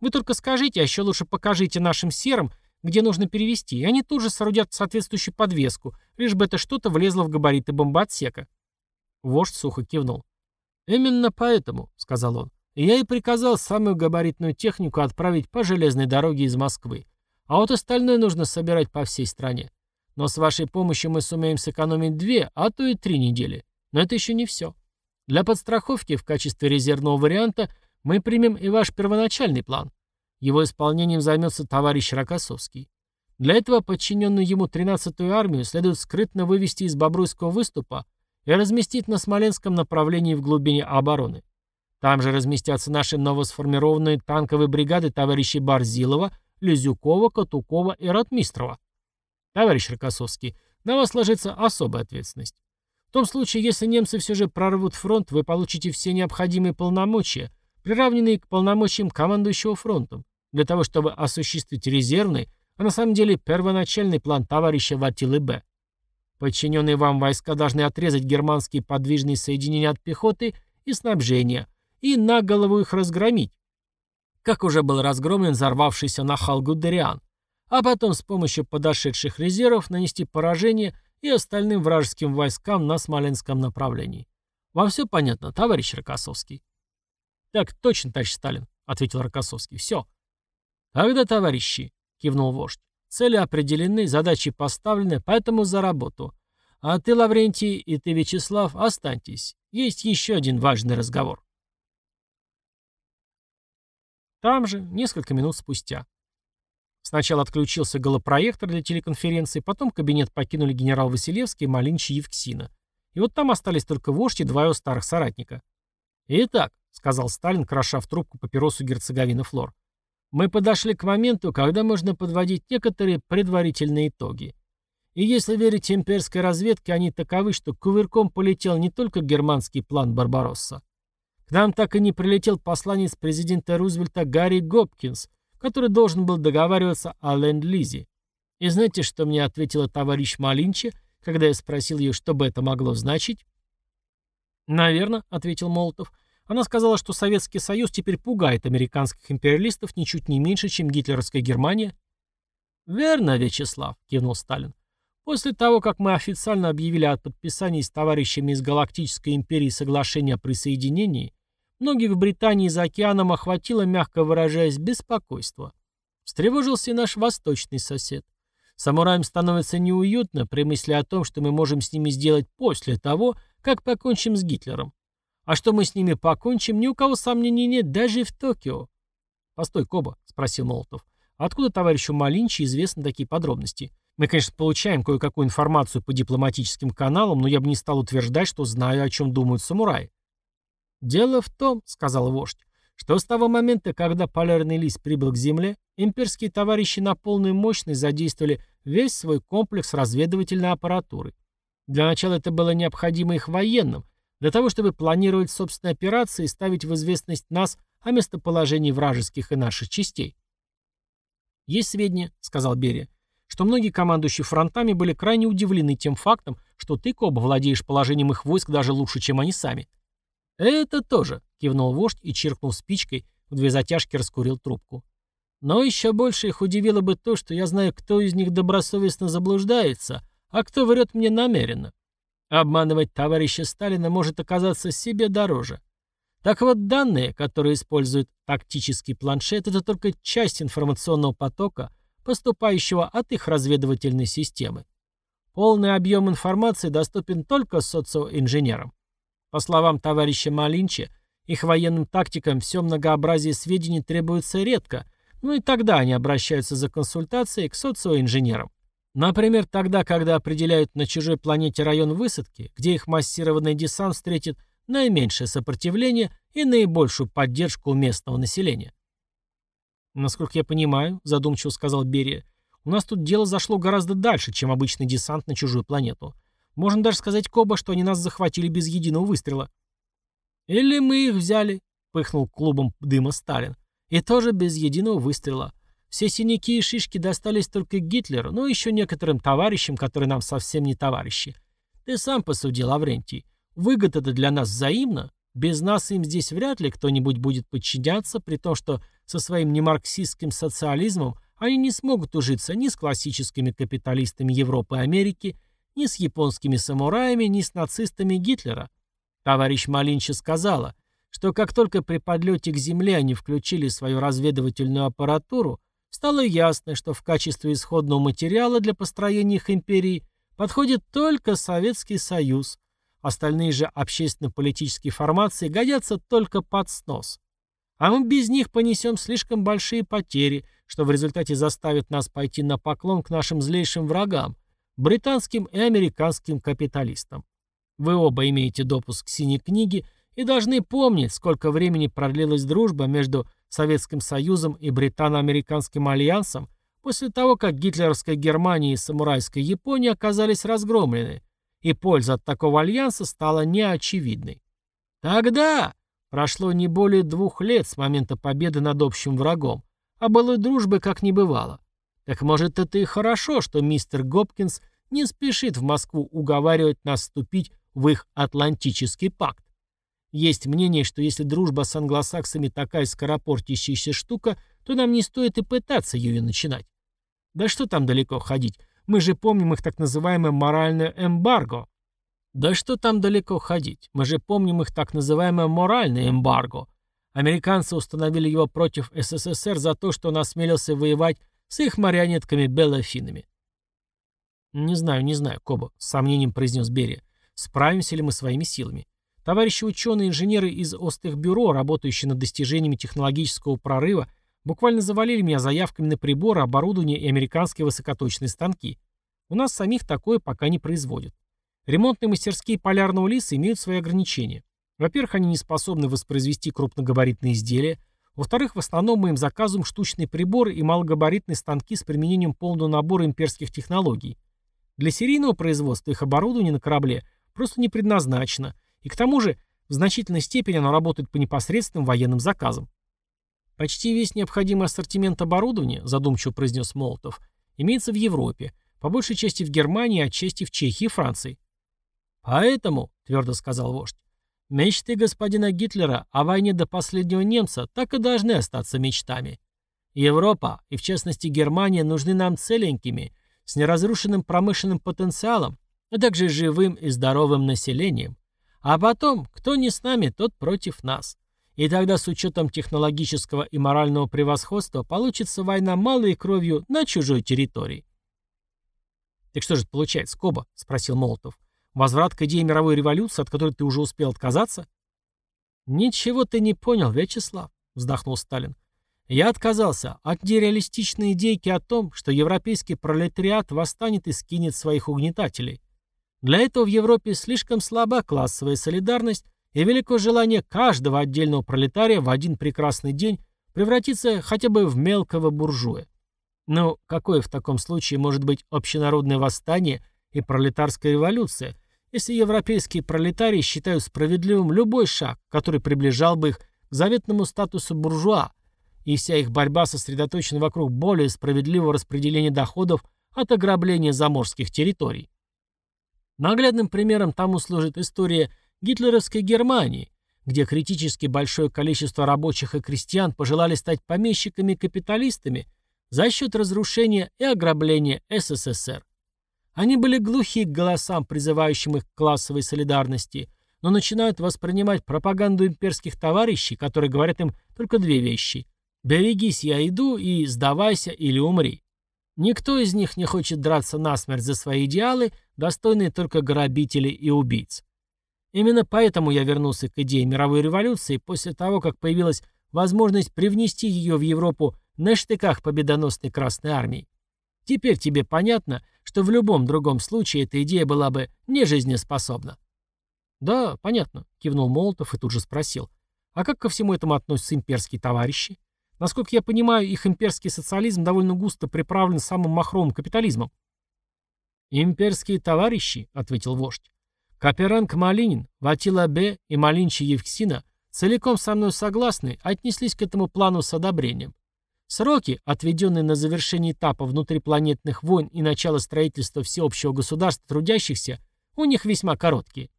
Вы только скажите, а еще лучше покажите нашим серым, где нужно перевести, и они тут же соорудят соответствующую подвеску, лишь бы это что-то влезло в габариты бомбоотсека». Вождь сухо кивнул. «Именно поэтому», — сказал он, — «я и приказал самую габаритную технику отправить по железной дороге из Москвы, а вот остальное нужно собирать по всей стране. Но с вашей помощью мы сумеем сэкономить две, а то и три недели. Но это еще не все. Для подстраховки в качестве резервного варианта мы примем и ваш первоначальный план. Его исполнением займется товарищ Рокоссовский. Для этого подчиненную ему 13-ю армию следует скрытно вывести из Бобруйского выступа и разместить на Смоленском направлении в глубине обороны. Там же разместятся наши новосформированные танковые бригады товарищей Барзилова, Лизюкова, Катукова и Ратмистрова. Товарищ Рокоссовский, на вас ложится особая ответственность. В том случае, если немцы все же прорвут фронт, вы получите все необходимые полномочия – приравненные к полномочиям командующего фронтом, для того, чтобы осуществить резервный, а на самом деле первоначальный план товарища Ватилы Б. Подчиненные вам войска должны отрезать германские подвижные соединения от пехоты и снабжения, и на голову их разгромить, как уже был разгромлен взорвавшийся на Халгудериан, а потом с помощью подошедших резервов нанести поражение и остальным вражеским войскам на Смоленском направлении. Вам все понятно, товарищ Рокоссовский? «Так точно, товарищ Сталин», — ответил Рокоссовский. «Все». «Тогда, товарищи», — кивнул вождь, — «цели определены, задачи поставлены, поэтому за работу. А ты, Лаврентий, и ты, Вячеслав, останьтесь. Есть еще один важный разговор». Там же, несколько минут спустя. Сначала отключился голопроектор для телеконференции, потом кабинет покинули генерал Василевский и Малинч Евксина. И вот там остались только вождь и два его старых соратника. Итак, — сказал Сталин, кроша в трубку папиросу герцоговины Флор. «Мы подошли к моменту, когда можно подводить некоторые предварительные итоги. И если верить имперской разведке, они таковы, что кувырком полетел не только германский план Барбаросса. К нам так и не прилетел посланец президента Рузвельта Гарри Гопкинс, который должен был договариваться о ленд-лизе. И знаете, что мне ответила товарищ Малинчи, когда я спросил ее, что бы это могло значить? «Наверно», — ответил Молотов, — она сказала, что Советский Союз теперь пугает американских империалистов ничуть не меньше, чем гитлеровская Германия. «Верно, Вячеслав», — кивнул Сталин. «После того, как мы официально объявили о подписании с товарищами из Галактической империи соглашения о присоединении, многих в Британии за океаном охватило, мягко выражаясь, беспокойство. Встревожился и наш восточный сосед. Самураям становится неуютно при мысли о том, что мы можем с ними сделать после того, как покончим с Гитлером. А что мы с ними покончим, ни у кого сомнений нет, даже в Токио. «Постой, Коба», — спросил Молотов. «Откуда товарищу Малинчи известны такие подробности? Мы, конечно, получаем кое-какую информацию по дипломатическим каналам, но я бы не стал утверждать, что знаю, о чем думают самураи. «Дело в том», — сказал вождь, что с того момента, когда полярный лист прибыл к Земле, имперские товарищи на полную мощность задействовали весь свой комплекс разведывательной аппаратуры. Для начала это было необходимо их военным, для того, чтобы планировать собственные операции и ставить в известность нас о местоположении вражеских и наших частей. «Есть сведения», — сказал Берия, что многие командующие фронтами были крайне удивлены тем фактом, что ты, Коба, владеешь положением их войск даже лучше, чем они сами. «Это тоже», — кивнул вождь и, чиркнул спичкой, в две затяжки раскурил трубку. «Но еще больше их удивило бы то, что я знаю, кто из них добросовестно заблуждается, а кто врет мне намеренно. Обманывать товарища Сталина может оказаться себе дороже. Так вот, данные, которые использует тактический планшет, это только часть информационного потока, поступающего от их разведывательной системы. Полный объем информации доступен только социоинженерам. По словам товарища Малинча, их военным тактикам все многообразие сведений требуется редко, ну и тогда они обращаются за консультацией к социоинженерам. Например, тогда, когда определяют на чужой планете район высадки, где их массированный десант встретит наименьшее сопротивление и наибольшую поддержку у местного населения. «Насколько я понимаю», — задумчиво сказал Берия, «у нас тут дело зашло гораздо дальше, чем обычный десант на чужую планету. Можно даже сказать, Коба, что они нас захватили без единого выстрела». «Или мы их взяли», — пыхнул клубом дыма Сталин, «и тоже без единого выстрела. Все синяки и шишки достались только Гитлеру, но еще некоторым товарищам, которые нам совсем не товарищи. Ты сам посуди, Лаврентий. Выгода-то для нас взаимна. Без нас им здесь вряд ли кто-нибудь будет подчиняться, при том, что со своим немарксистским социализмом они не смогут ужиться ни с классическими капиталистами Европы и Америки, ни с японскими самураями, ни с нацистами Гитлера. Товарищ Малинча сказала, что как только при подлете к Земле они включили свою разведывательную аппаратуру, стало ясно, что в качестве исходного материала для построения их империи подходит только Советский Союз, Остальные же общественно-политические формации годятся только под снос. А мы без них понесем слишком большие потери, что в результате заставит нас пойти на поклон к нашим злейшим врагам, британским и американским капиталистам. Вы оба имеете допуск к синей книге и должны помнить, сколько времени продлилась дружба между Советским Союзом и Британо-Американским альянсом после того, как гитлеровская Германия и самурайская Япония оказались разгромлены, и польза от такого альянса стала неочевидной. Тогда прошло не более двух лет с момента победы над общим врагом, а былой дружбы как не бывало. Так может это и хорошо, что мистер Гопкинс не спешит в Москву уговаривать нас вступить в их Атлантический пакт. Есть мнение, что если дружба с англосаксами такая скоропортящаяся штука, то нам не стоит и пытаться ее начинать. Да что там далеко ходить? Мы же помним их так называемое моральное эмбарго. Да что там далеко ходить? Мы же помним их так называемое моральное эмбарго. Американцы установили его против СССР за то, что он осмелился воевать с их марионетками-белофинами. «Не знаю, не знаю, Коба», — с сомнением произнес Берия. «Справимся ли мы своими силами? Товарищи ученые-инженеры из Остехбюро, работающие над достижениями технологического прорыва, Буквально завалили меня заявками на приборы, оборудование и американские высокоточные станки. У нас самих такое пока не производят. Ремонтные мастерские полярного лиса имеют свои ограничения. Во-первых, они не способны воспроизвести крупногабаритные изделия. Во-вторых, в основном мы им заказываем штучные приборы и малогабаритные станки с применением полного набора имперских технологий. Для серийного производства их оборудование на корабле просто не предназначено, и к тому же в значительной степени оно работает по непосредственным военным заказам. Почти весь необходимый ассортимент оборудования, задумчиво произнес Молотов, имеется в Европе, по большей части в Германии, а отчасти в Чехии и Франции. Поэтому, твердо сказал вождь, мечты господина Гитлера о войне до последнего немца так и должны остаться мечтами. Европа, и в частности Германия, нужны нам целенькими, с неразрушенным промышленным потенциалом, а также живым и здоровым населением. А потом, кто не с нами, тот против нас. И тогда с учетом технологического и морального превосходства получится война малой кровью на чужой территории. «Так что же это получается, Коба?» — спросил Молотов. «Возврат к идее мировой революции, от которой ты уже успел отказаться?» «Ничего ты не понял, Вячеслав», — вздохнул Сталин. Я отказался от нереалистичной идейки о том, что европейский пролетариат восстанет и скинет своих угнетателей. Для этого в Европе слишком слаба классовая солидарность и великое желание каждого отдельного пролетария в один прекрасный день превратиться хотя бы в мелкого буржуя. Но какое в таком случае может быть общенародное восстание и пролетарская революция, если европейские пролетарии считают справедливым любой шаг, который приближал бы их к заветному статусу буржуа, и вся их борьба сосредоточена вокруг более справедливого распределения доходов от ограбления заморских территорий. Наглядным примером тому служит история гитлеровской Германии, где критически большое количество рабочих и крестьян пожелали стать помещиками капиталистами за счет разрушения и ограбления СССР. Они были глухи к голосам, призывающим их к классовой солидарности, но начинают воспринимать пропаганду имперских товарищей, которые говорят им только две вещи «берегись, я иду» и «сдавайся или умри». Никто из них не хочет драться насмерть за свои идеалы, достойные только грабителей и убийц. Именно поэтому я вернулся к идее мировой революции после того, как появилась возможность привнести ее в Европу на штыках победоносной Красной Армии. Теперь тебе понятно, что в любом другом случае эта идея была бы нежизнеспособна. «Да, понятно», — кивнул Молотов и тут же спросил. «А как ко всему этому относятся имперские товарищи? Насколько я понимаю, их имперский социализм довольно густо приправлен самым махровым капитализмом». «Имперские товарищи», — ответил вождь, Каперанг Малинин, Ватила Б. и Малинчи Евксина целиком со мной согласны, отнеслись к этому плану с одобрением. Сроки, отведенные на завершение этапа внутрипланетных войн и начало строительства всеобщего государства трудящихся, у них весьма короткие.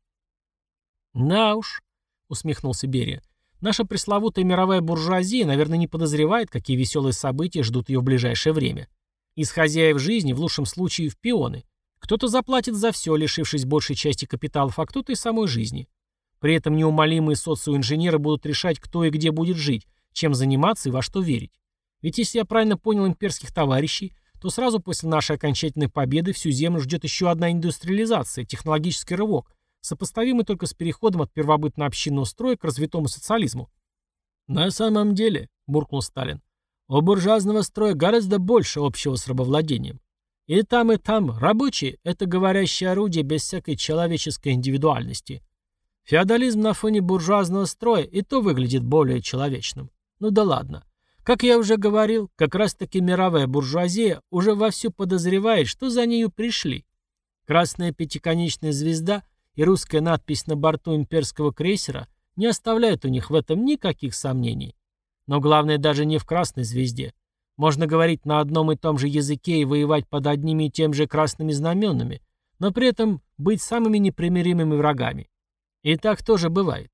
«Да уж», — усмехнулся Берия, — «наша пресловутая мировая буржуазия, наверное, не подозревает, какие веселые события ждут ее в ближайшее время. Из хозяев жизни, в лучшем случае, в пионы. Кто-то заплатит за все, лишившись большей части капиталов, а кто-то и самой жизни. При этом неумолимые социоинженеры будут решать, кто и где будет жить, чем заниматься и во что верить. Ведь если я правильно понял имперских товарищей, то сразу после нашей окончательной победы всю Землю ждет еще одна индустриализация, технологический рывок, сопоставимый только с переходом от первобытно-общинного строя к развитому социализму. «На самом деле», — буркнул Сталин, — «у буржуазного строя гораздо больше общего с рабовладением. И там, и там рабочие – это говорящее орудие без всякой человеческой индивидуальности. Феодализм на фоне буржуазного строя и то выглядит более человечным. Ну да ладно. Как я уже говорил, как раз-таки мировая буржуазия уже вовсю подозревает, что за нею пришли. Красная пятиконечная звезда и русская надпись на борту имперского крейсера не оставляют у них в этом никаких сомнений. Но главное даже не в красной звезде – можно говорить на одном и том же языке и воевать под одними и тем же красными знаменами, но при этом быть самыми непримиримыми врагами. И так тоже бывает.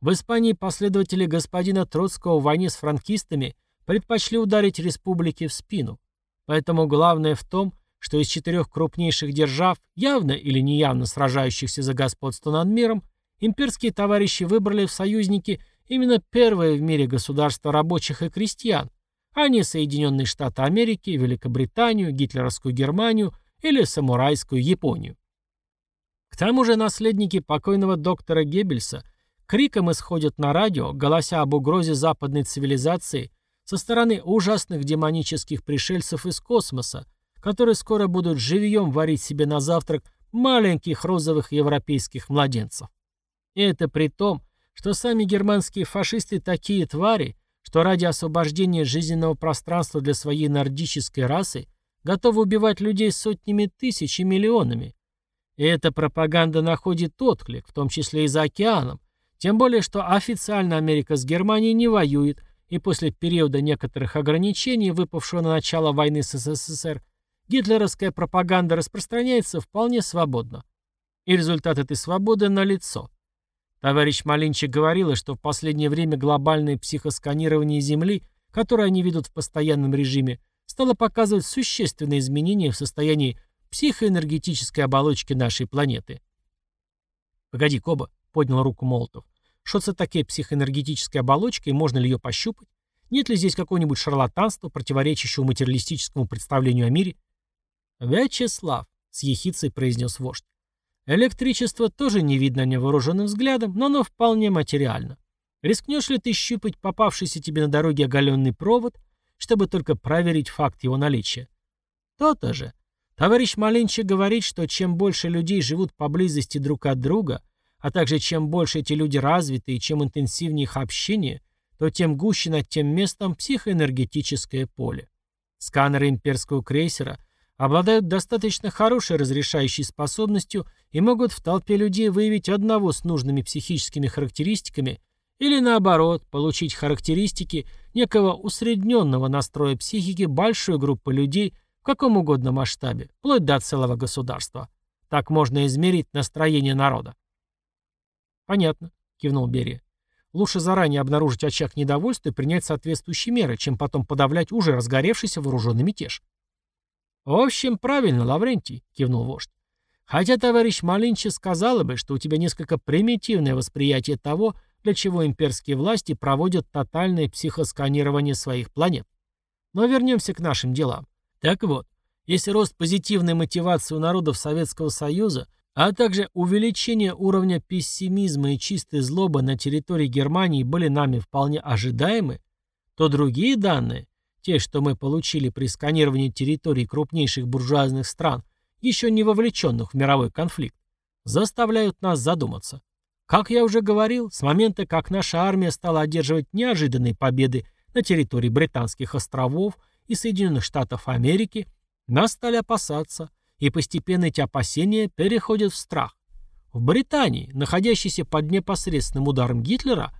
В Испании последователи господина Троцкого в войне с франкистами предпочли ударить республике в спину. Поэтому главное в том, что из четырех крупнейших держав, явно или неявно сражающихся за господство над миром, имперские товарищи выбрали в союзники именно первое в мире государство рабочих и крестьян, а не Соединенные Штаты Америки, Великобританию, гитлеровскую Германию или самурайскую Японию. К тому же наследники покойного доктора Геббельса криком исходят на радио, голося об угрозе западной цивилизации со стороны ужасных демонических пришельцев из космоса, которые скоро будут живьем варить себе на завтрак маленьких розовых европейских младенцев. И это при том, что сами германские фашисты такие твари, что ради освобождения жизненного пространства для своей нордической расы готовы убивать людей сотнями тысяч и миллионами. И эта пропаганда находит отклик, в том числе и за океаном, тем более, что официально Америка с Германией не воюет, и после периода некоторых ограничений, выпавшего на начало войны с СССР, гитлеровская пропаганда распространяется вполне свободно. И результат этой свободы налицо. Товарищ Малинчик говорила, что в последнее время глобальное психосканирование Земли, которое они ведут в постоянном режиме, стало показывать существенные изменения в состоянии психоэнергетической оболочки нашей планеты. «Погоди, Коба», — поднял руку Молотов. «Что это такая психоэнергетическая оболочка, и можно ли ее пощупать? Нет ли здесь какого-нибудь шарлатанства, противоречащего материалистическому представлению о мире?» «Вячеслав», — с ехицей произнес вождь, Электричество тоже не видно невооруженным взглядом, но оно вполне материально. Рискнешь ли ты щупать попавшийся тебе на дороге оголенный провод, чтобы только проверить факт его наличия? То-то же. Товарищ Малинчик говорит, что чем больше людей живут поблизости друг от друга, а также чем больше эти люди развиты и чем интенсивнее их общение, то тем гуще над тем местом психоэнергетическое поле. Сканеры имперского крейсера обладают достаточно хорошей разрешающей способностью и могут в толпе людей выявить одного с нужными психическими характеристиками или наоборот, получить характеристики некого усредненного настроя психики большой группы людей в каком угодно масштабе, вплоть до целого государства. Так можно измерить настроение народа. «Понятно», — кивнул Берия. «Лучше заранее обнаружить очаг недовольства и принять соответствующие меры, чем потом подавлять уже разгоревшийся вооруженный мятеж». «В общем, правильно, Лаврентий», — кивнул вождь. «Хотя товарищ Малинчи сказала бы, что у тебя несколько примитивное восприятие того, для чего имперские власти проводят тотальное психосканирование своих планет. Но вернемся к нашим делам. Так вот, если рост позитивной мотивации у народов Советского Союза, а также увеличение уровня пессимизма и чистой злобы на территории Германии были нами вполне ожидаемы, то другие данные, те, что мы получили при сканировании территорий крупнейших буржуазных стран, еще не вовлеченных в мировой конфликт, заставляют нас задуматься. Как я уже говорил, с момента, как наша армия стала одерживать неожиданные победы на территории Британских островов и Соединенных Штатов Америки, нас стали опасаться, и постепенно эти опасения переходят в страх. В Британии, находящейся под непосредственным ударом Гитлера,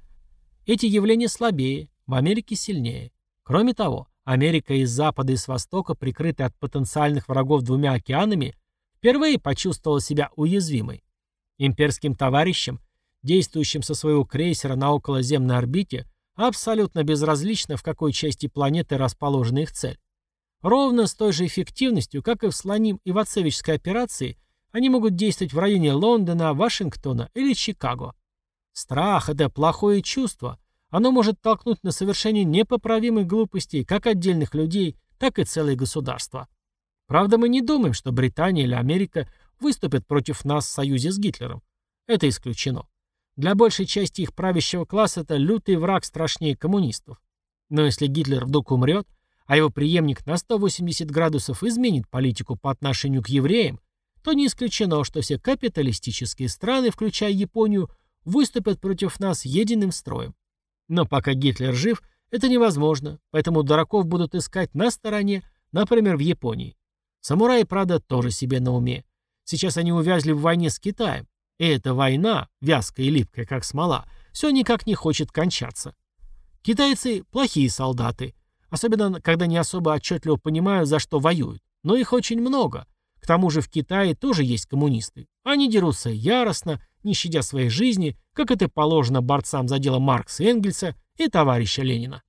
эти явления слабее, в Америке сильнее. Кроме того, Америка из запада и с востока, прикрытая от потенциальных врагов двумя океанами, впервые почувствовала себя уязвимой. Имперским товарищам, действующим со своего крейсера на околоземной орбите, абсолютно безразлично, в какой части планеты расположена их цель. Ровно с той же эффективностью, как и в Слоним и Вацевичской операции, они могут действовать в районе Лондона, Вашингтона или Чикаго. Страх – это плохое чувство. Оно может толкнуть на совершение непоправимых глупостей как отдельных людей, так и целые государства. Правда, мы не думаем, что Британия или Америка выступят против нас в союзе с Гитлером. Это исключено. Для большей части их правящего класса это лютый враг страшнее коммунистов. Но если Гитлер вдруг умрет, а его преемник на 180 градусов изменит политику по отношению к евреям, то не исключено, что все капиталистические страны, включая Японию, выступят против нас единым строем. Но пока Гитлер жив, это невозможно, поэтому дураков будут искать на стороне, например, в Японии. Самураи, правда, тоже себе на уме. Сейчас они увязли в войне с Китаем. И эта война, вязкая и липкая, как смола, все никак не хочет кончаться. Китайцы – плохие солдаты, особенно когда не особо отчетливо понимают, за что воюют. Но их очень много. К тому же в Китае тоже есть коммунисты. Они дерутся яростно, не щадя своей жизни, как это положено борцам за дело Маркса Энгельса и товарища Ленина.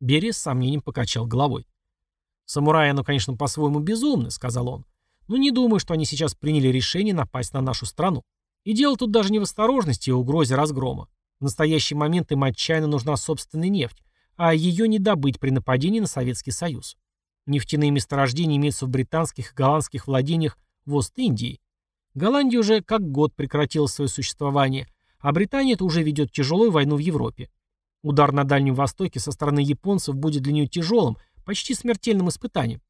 Берия с сомнением покачал головой. «Самураи, оно, конечно, по-своему безумны», — сказал он. Но не думаю, что они сейчас приняли решение напасть на нашу страну. И дело тут даже не в осторожности и угрозе разгрома. В настоящий момент им отчаянно нужна собственная нефть, а ее не добыть при нападении на Советский Союз. Нефтяные месторождения имеются в британских и голландских владениях в Ост-Индии. Голландия уже как год прекратила свое существование, а Британия это уже ведет тяжелую войну в Европе. Удар на Дальнем Востоке со стороны японцев будет для нее тяжелым, почти смертельным испытанием.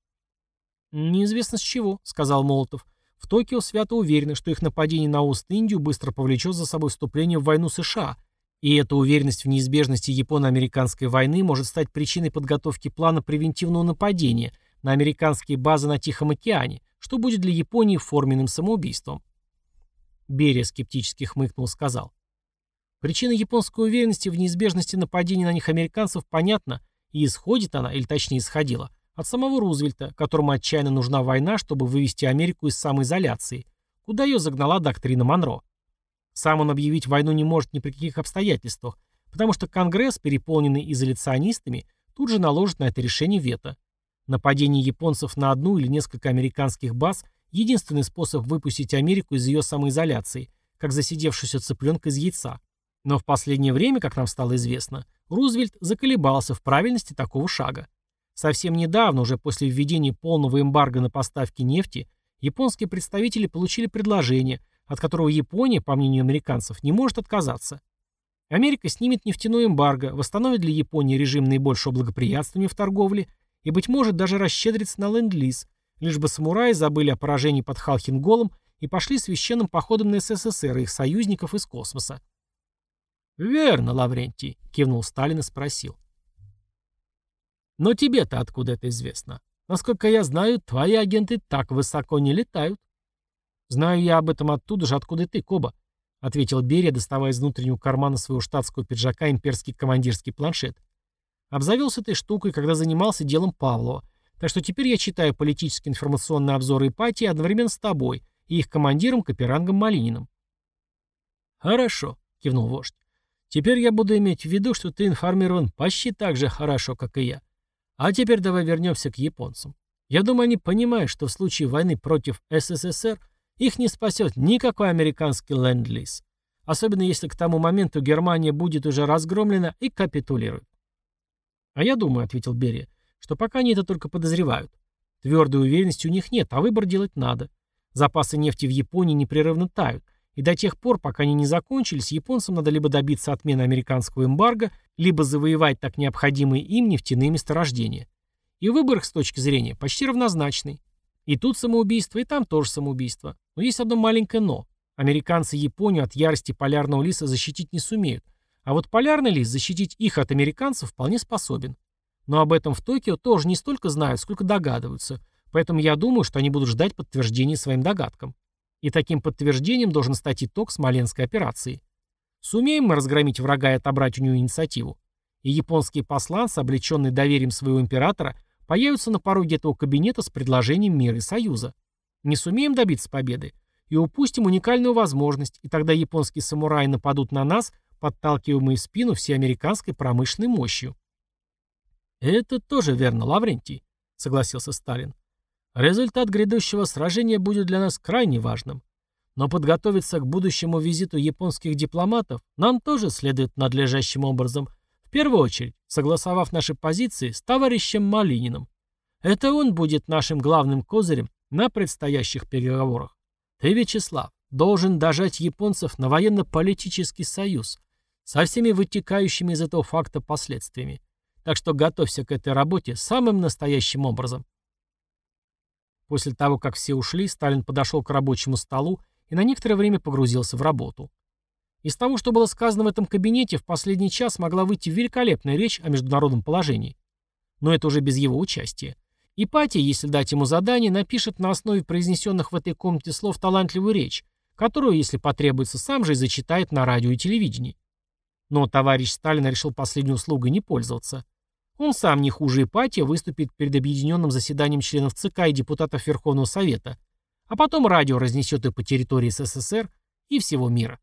«Неизвестно с чего», — сказал Молотов. «В Токио свято уверены, что их нападение на Ост-Индию быстро повлечет за собой вступление в войну США, и эта уверенность в неизбежности японо-американской войны может стать причиной подготовки плана превентивного нападения на американские базы на Тихом океане, что будет для Японии форменным самоубийством». Берия скептически хмыкнул и сказал. Причина японской уверенности в неизбежности нападения на них американцев понятна, и исходит она, или точнее исходила, от самого Рузвельта, которому отчаянно нужна война, чтобы вывести Америку из самоизоляции, куда ее загнала доктрина Монро. Сам он объявить войну не может ни при каких обстоятельствах, потому что Конгресс, переполненный изоляционистами, тут же наложит на это решение вето. Нападение японцев на одну или несколько американских баз – единственный способ выпустить Америку из ее самоизоляции, как засидевшуюся цыпленка из яйца. Но в последнее время, как нам стало известно, Рузвельт заколебался в правильности такого шага. Совсем недавно, уже после введения полного эмбарго на поставки нефти, японские представители получили предложение, от которого Япония, по мнению американцев, не может отказаться. Америка снимет нефтяной эмбарго, восстановит для Японии режим наибольшего благоприятствования в торговле и, быть может, даже расщедрится на ленд-лиз, лишь бы самураи забыли о поражении под Халхинголом и пошли священным походом на СССР и их союзников из космоса. «Верно, Лаврентий», — кивнул Сталин и спросил. «Но тебе-то откуда это известно? Насколько я знаю, твои агенты так высоко не летают». «Знаю я об этом оттуда же, откуда ты, Коба», — ответил Берия, доставая из внутреннего кармана своего штатского пиджака имперский командирский планшет. Обзавелся этой штукой, когда занимался делом Павлова. Так что теперь я читаю политические информационные обзоры Ипатии одновременно с тобой и их командиром Каперангом Малининым. «Хорошо», — кивнул вождь. «Теперь я буду иметь в виду, что ты информирован почти так же хорошо, как и я. А теперь давай вернемся к японцам. Я думаю, они понимают, что в случае войны против СССР их не спасет никакой американский ленд-лиз. Особенно если к тому моменту Германия будет уже разгромлена и капитулирует. «А я думаю», — ответил Берия, — «что пока они это только подозревают. Твердой уверенности у них нет, а выбор делать надо. Запасы нефти в Японии непрерывно тают, и до тех пор, пока они не закончились, японцам надо либо добиться отмены американского эмбарго, либо завоевать так необходимые им нефтяные месторождения. И выбор их с точки зрения почти равнозначный. И тут самоубийство, и там тоже самоубийство. Но есть одно маленькое «но». Американцы Японию от ярости полярного лиса защитить не сумеют. А вот полярный лис защитить их от американцев вполне способен. Но об этом в Токио тоже не столько знают, сколько догадываются. Поэтому я думаю, что они будут ждать подтверждения своим догадкам. И таким подтверждением должен стать итог Смоленской операции. Сумеем мы разгромить врага и отобрать у него инициативу. И японские посланцы, облеченные доверием своего императора, появятся на пороге этого кабинета с предложением мира и союза. Не сумеем добиться победы, и упустим уникальную возможность, и тогда японские самураи нападут на нас, подталкиваемые в спину всей американской промышленной мощью. «Это тоже верно, Лаврентий», — согласился Сталин. «Результат грядущего сражения будет для нас крайне важным. Но подготовиться к будущему визиту японских дипломатов нам тоже следует надлежащим образом — в первую очередь, согласовав наши позиции с товарищем Малининым. Это он будет нашим главным козырем на предстоящих переговорах. Ты, Вячеслав, должен дожать японцев на военно-политический союз со всеми вытекающими из этого факта последствиями. Так что готовься к этой работе самым настоящим образом. После того, как все ушли, Сталин подошел к рабочему столу и на некоторое время погрузился в работу. Из того, что было сказано в этом кабинете, в последний час могла выйти великолепная речь о международном положении. Но это уже без его участия. Ипатия, если дать ему задание, напишет на основе произнесенных в этой комнате слов талантливую речь, которую, если потребуется, сам же и зачитает на радио и телевидении. Но товарищ Сталин решил последней услугой не пользоваться. Он сам не хуже Ипатия выступит перед объединенным заседанием членов ЦК и депутатов Верховного Совета, а потом радио разнесет и по территории СССР, и всего мира.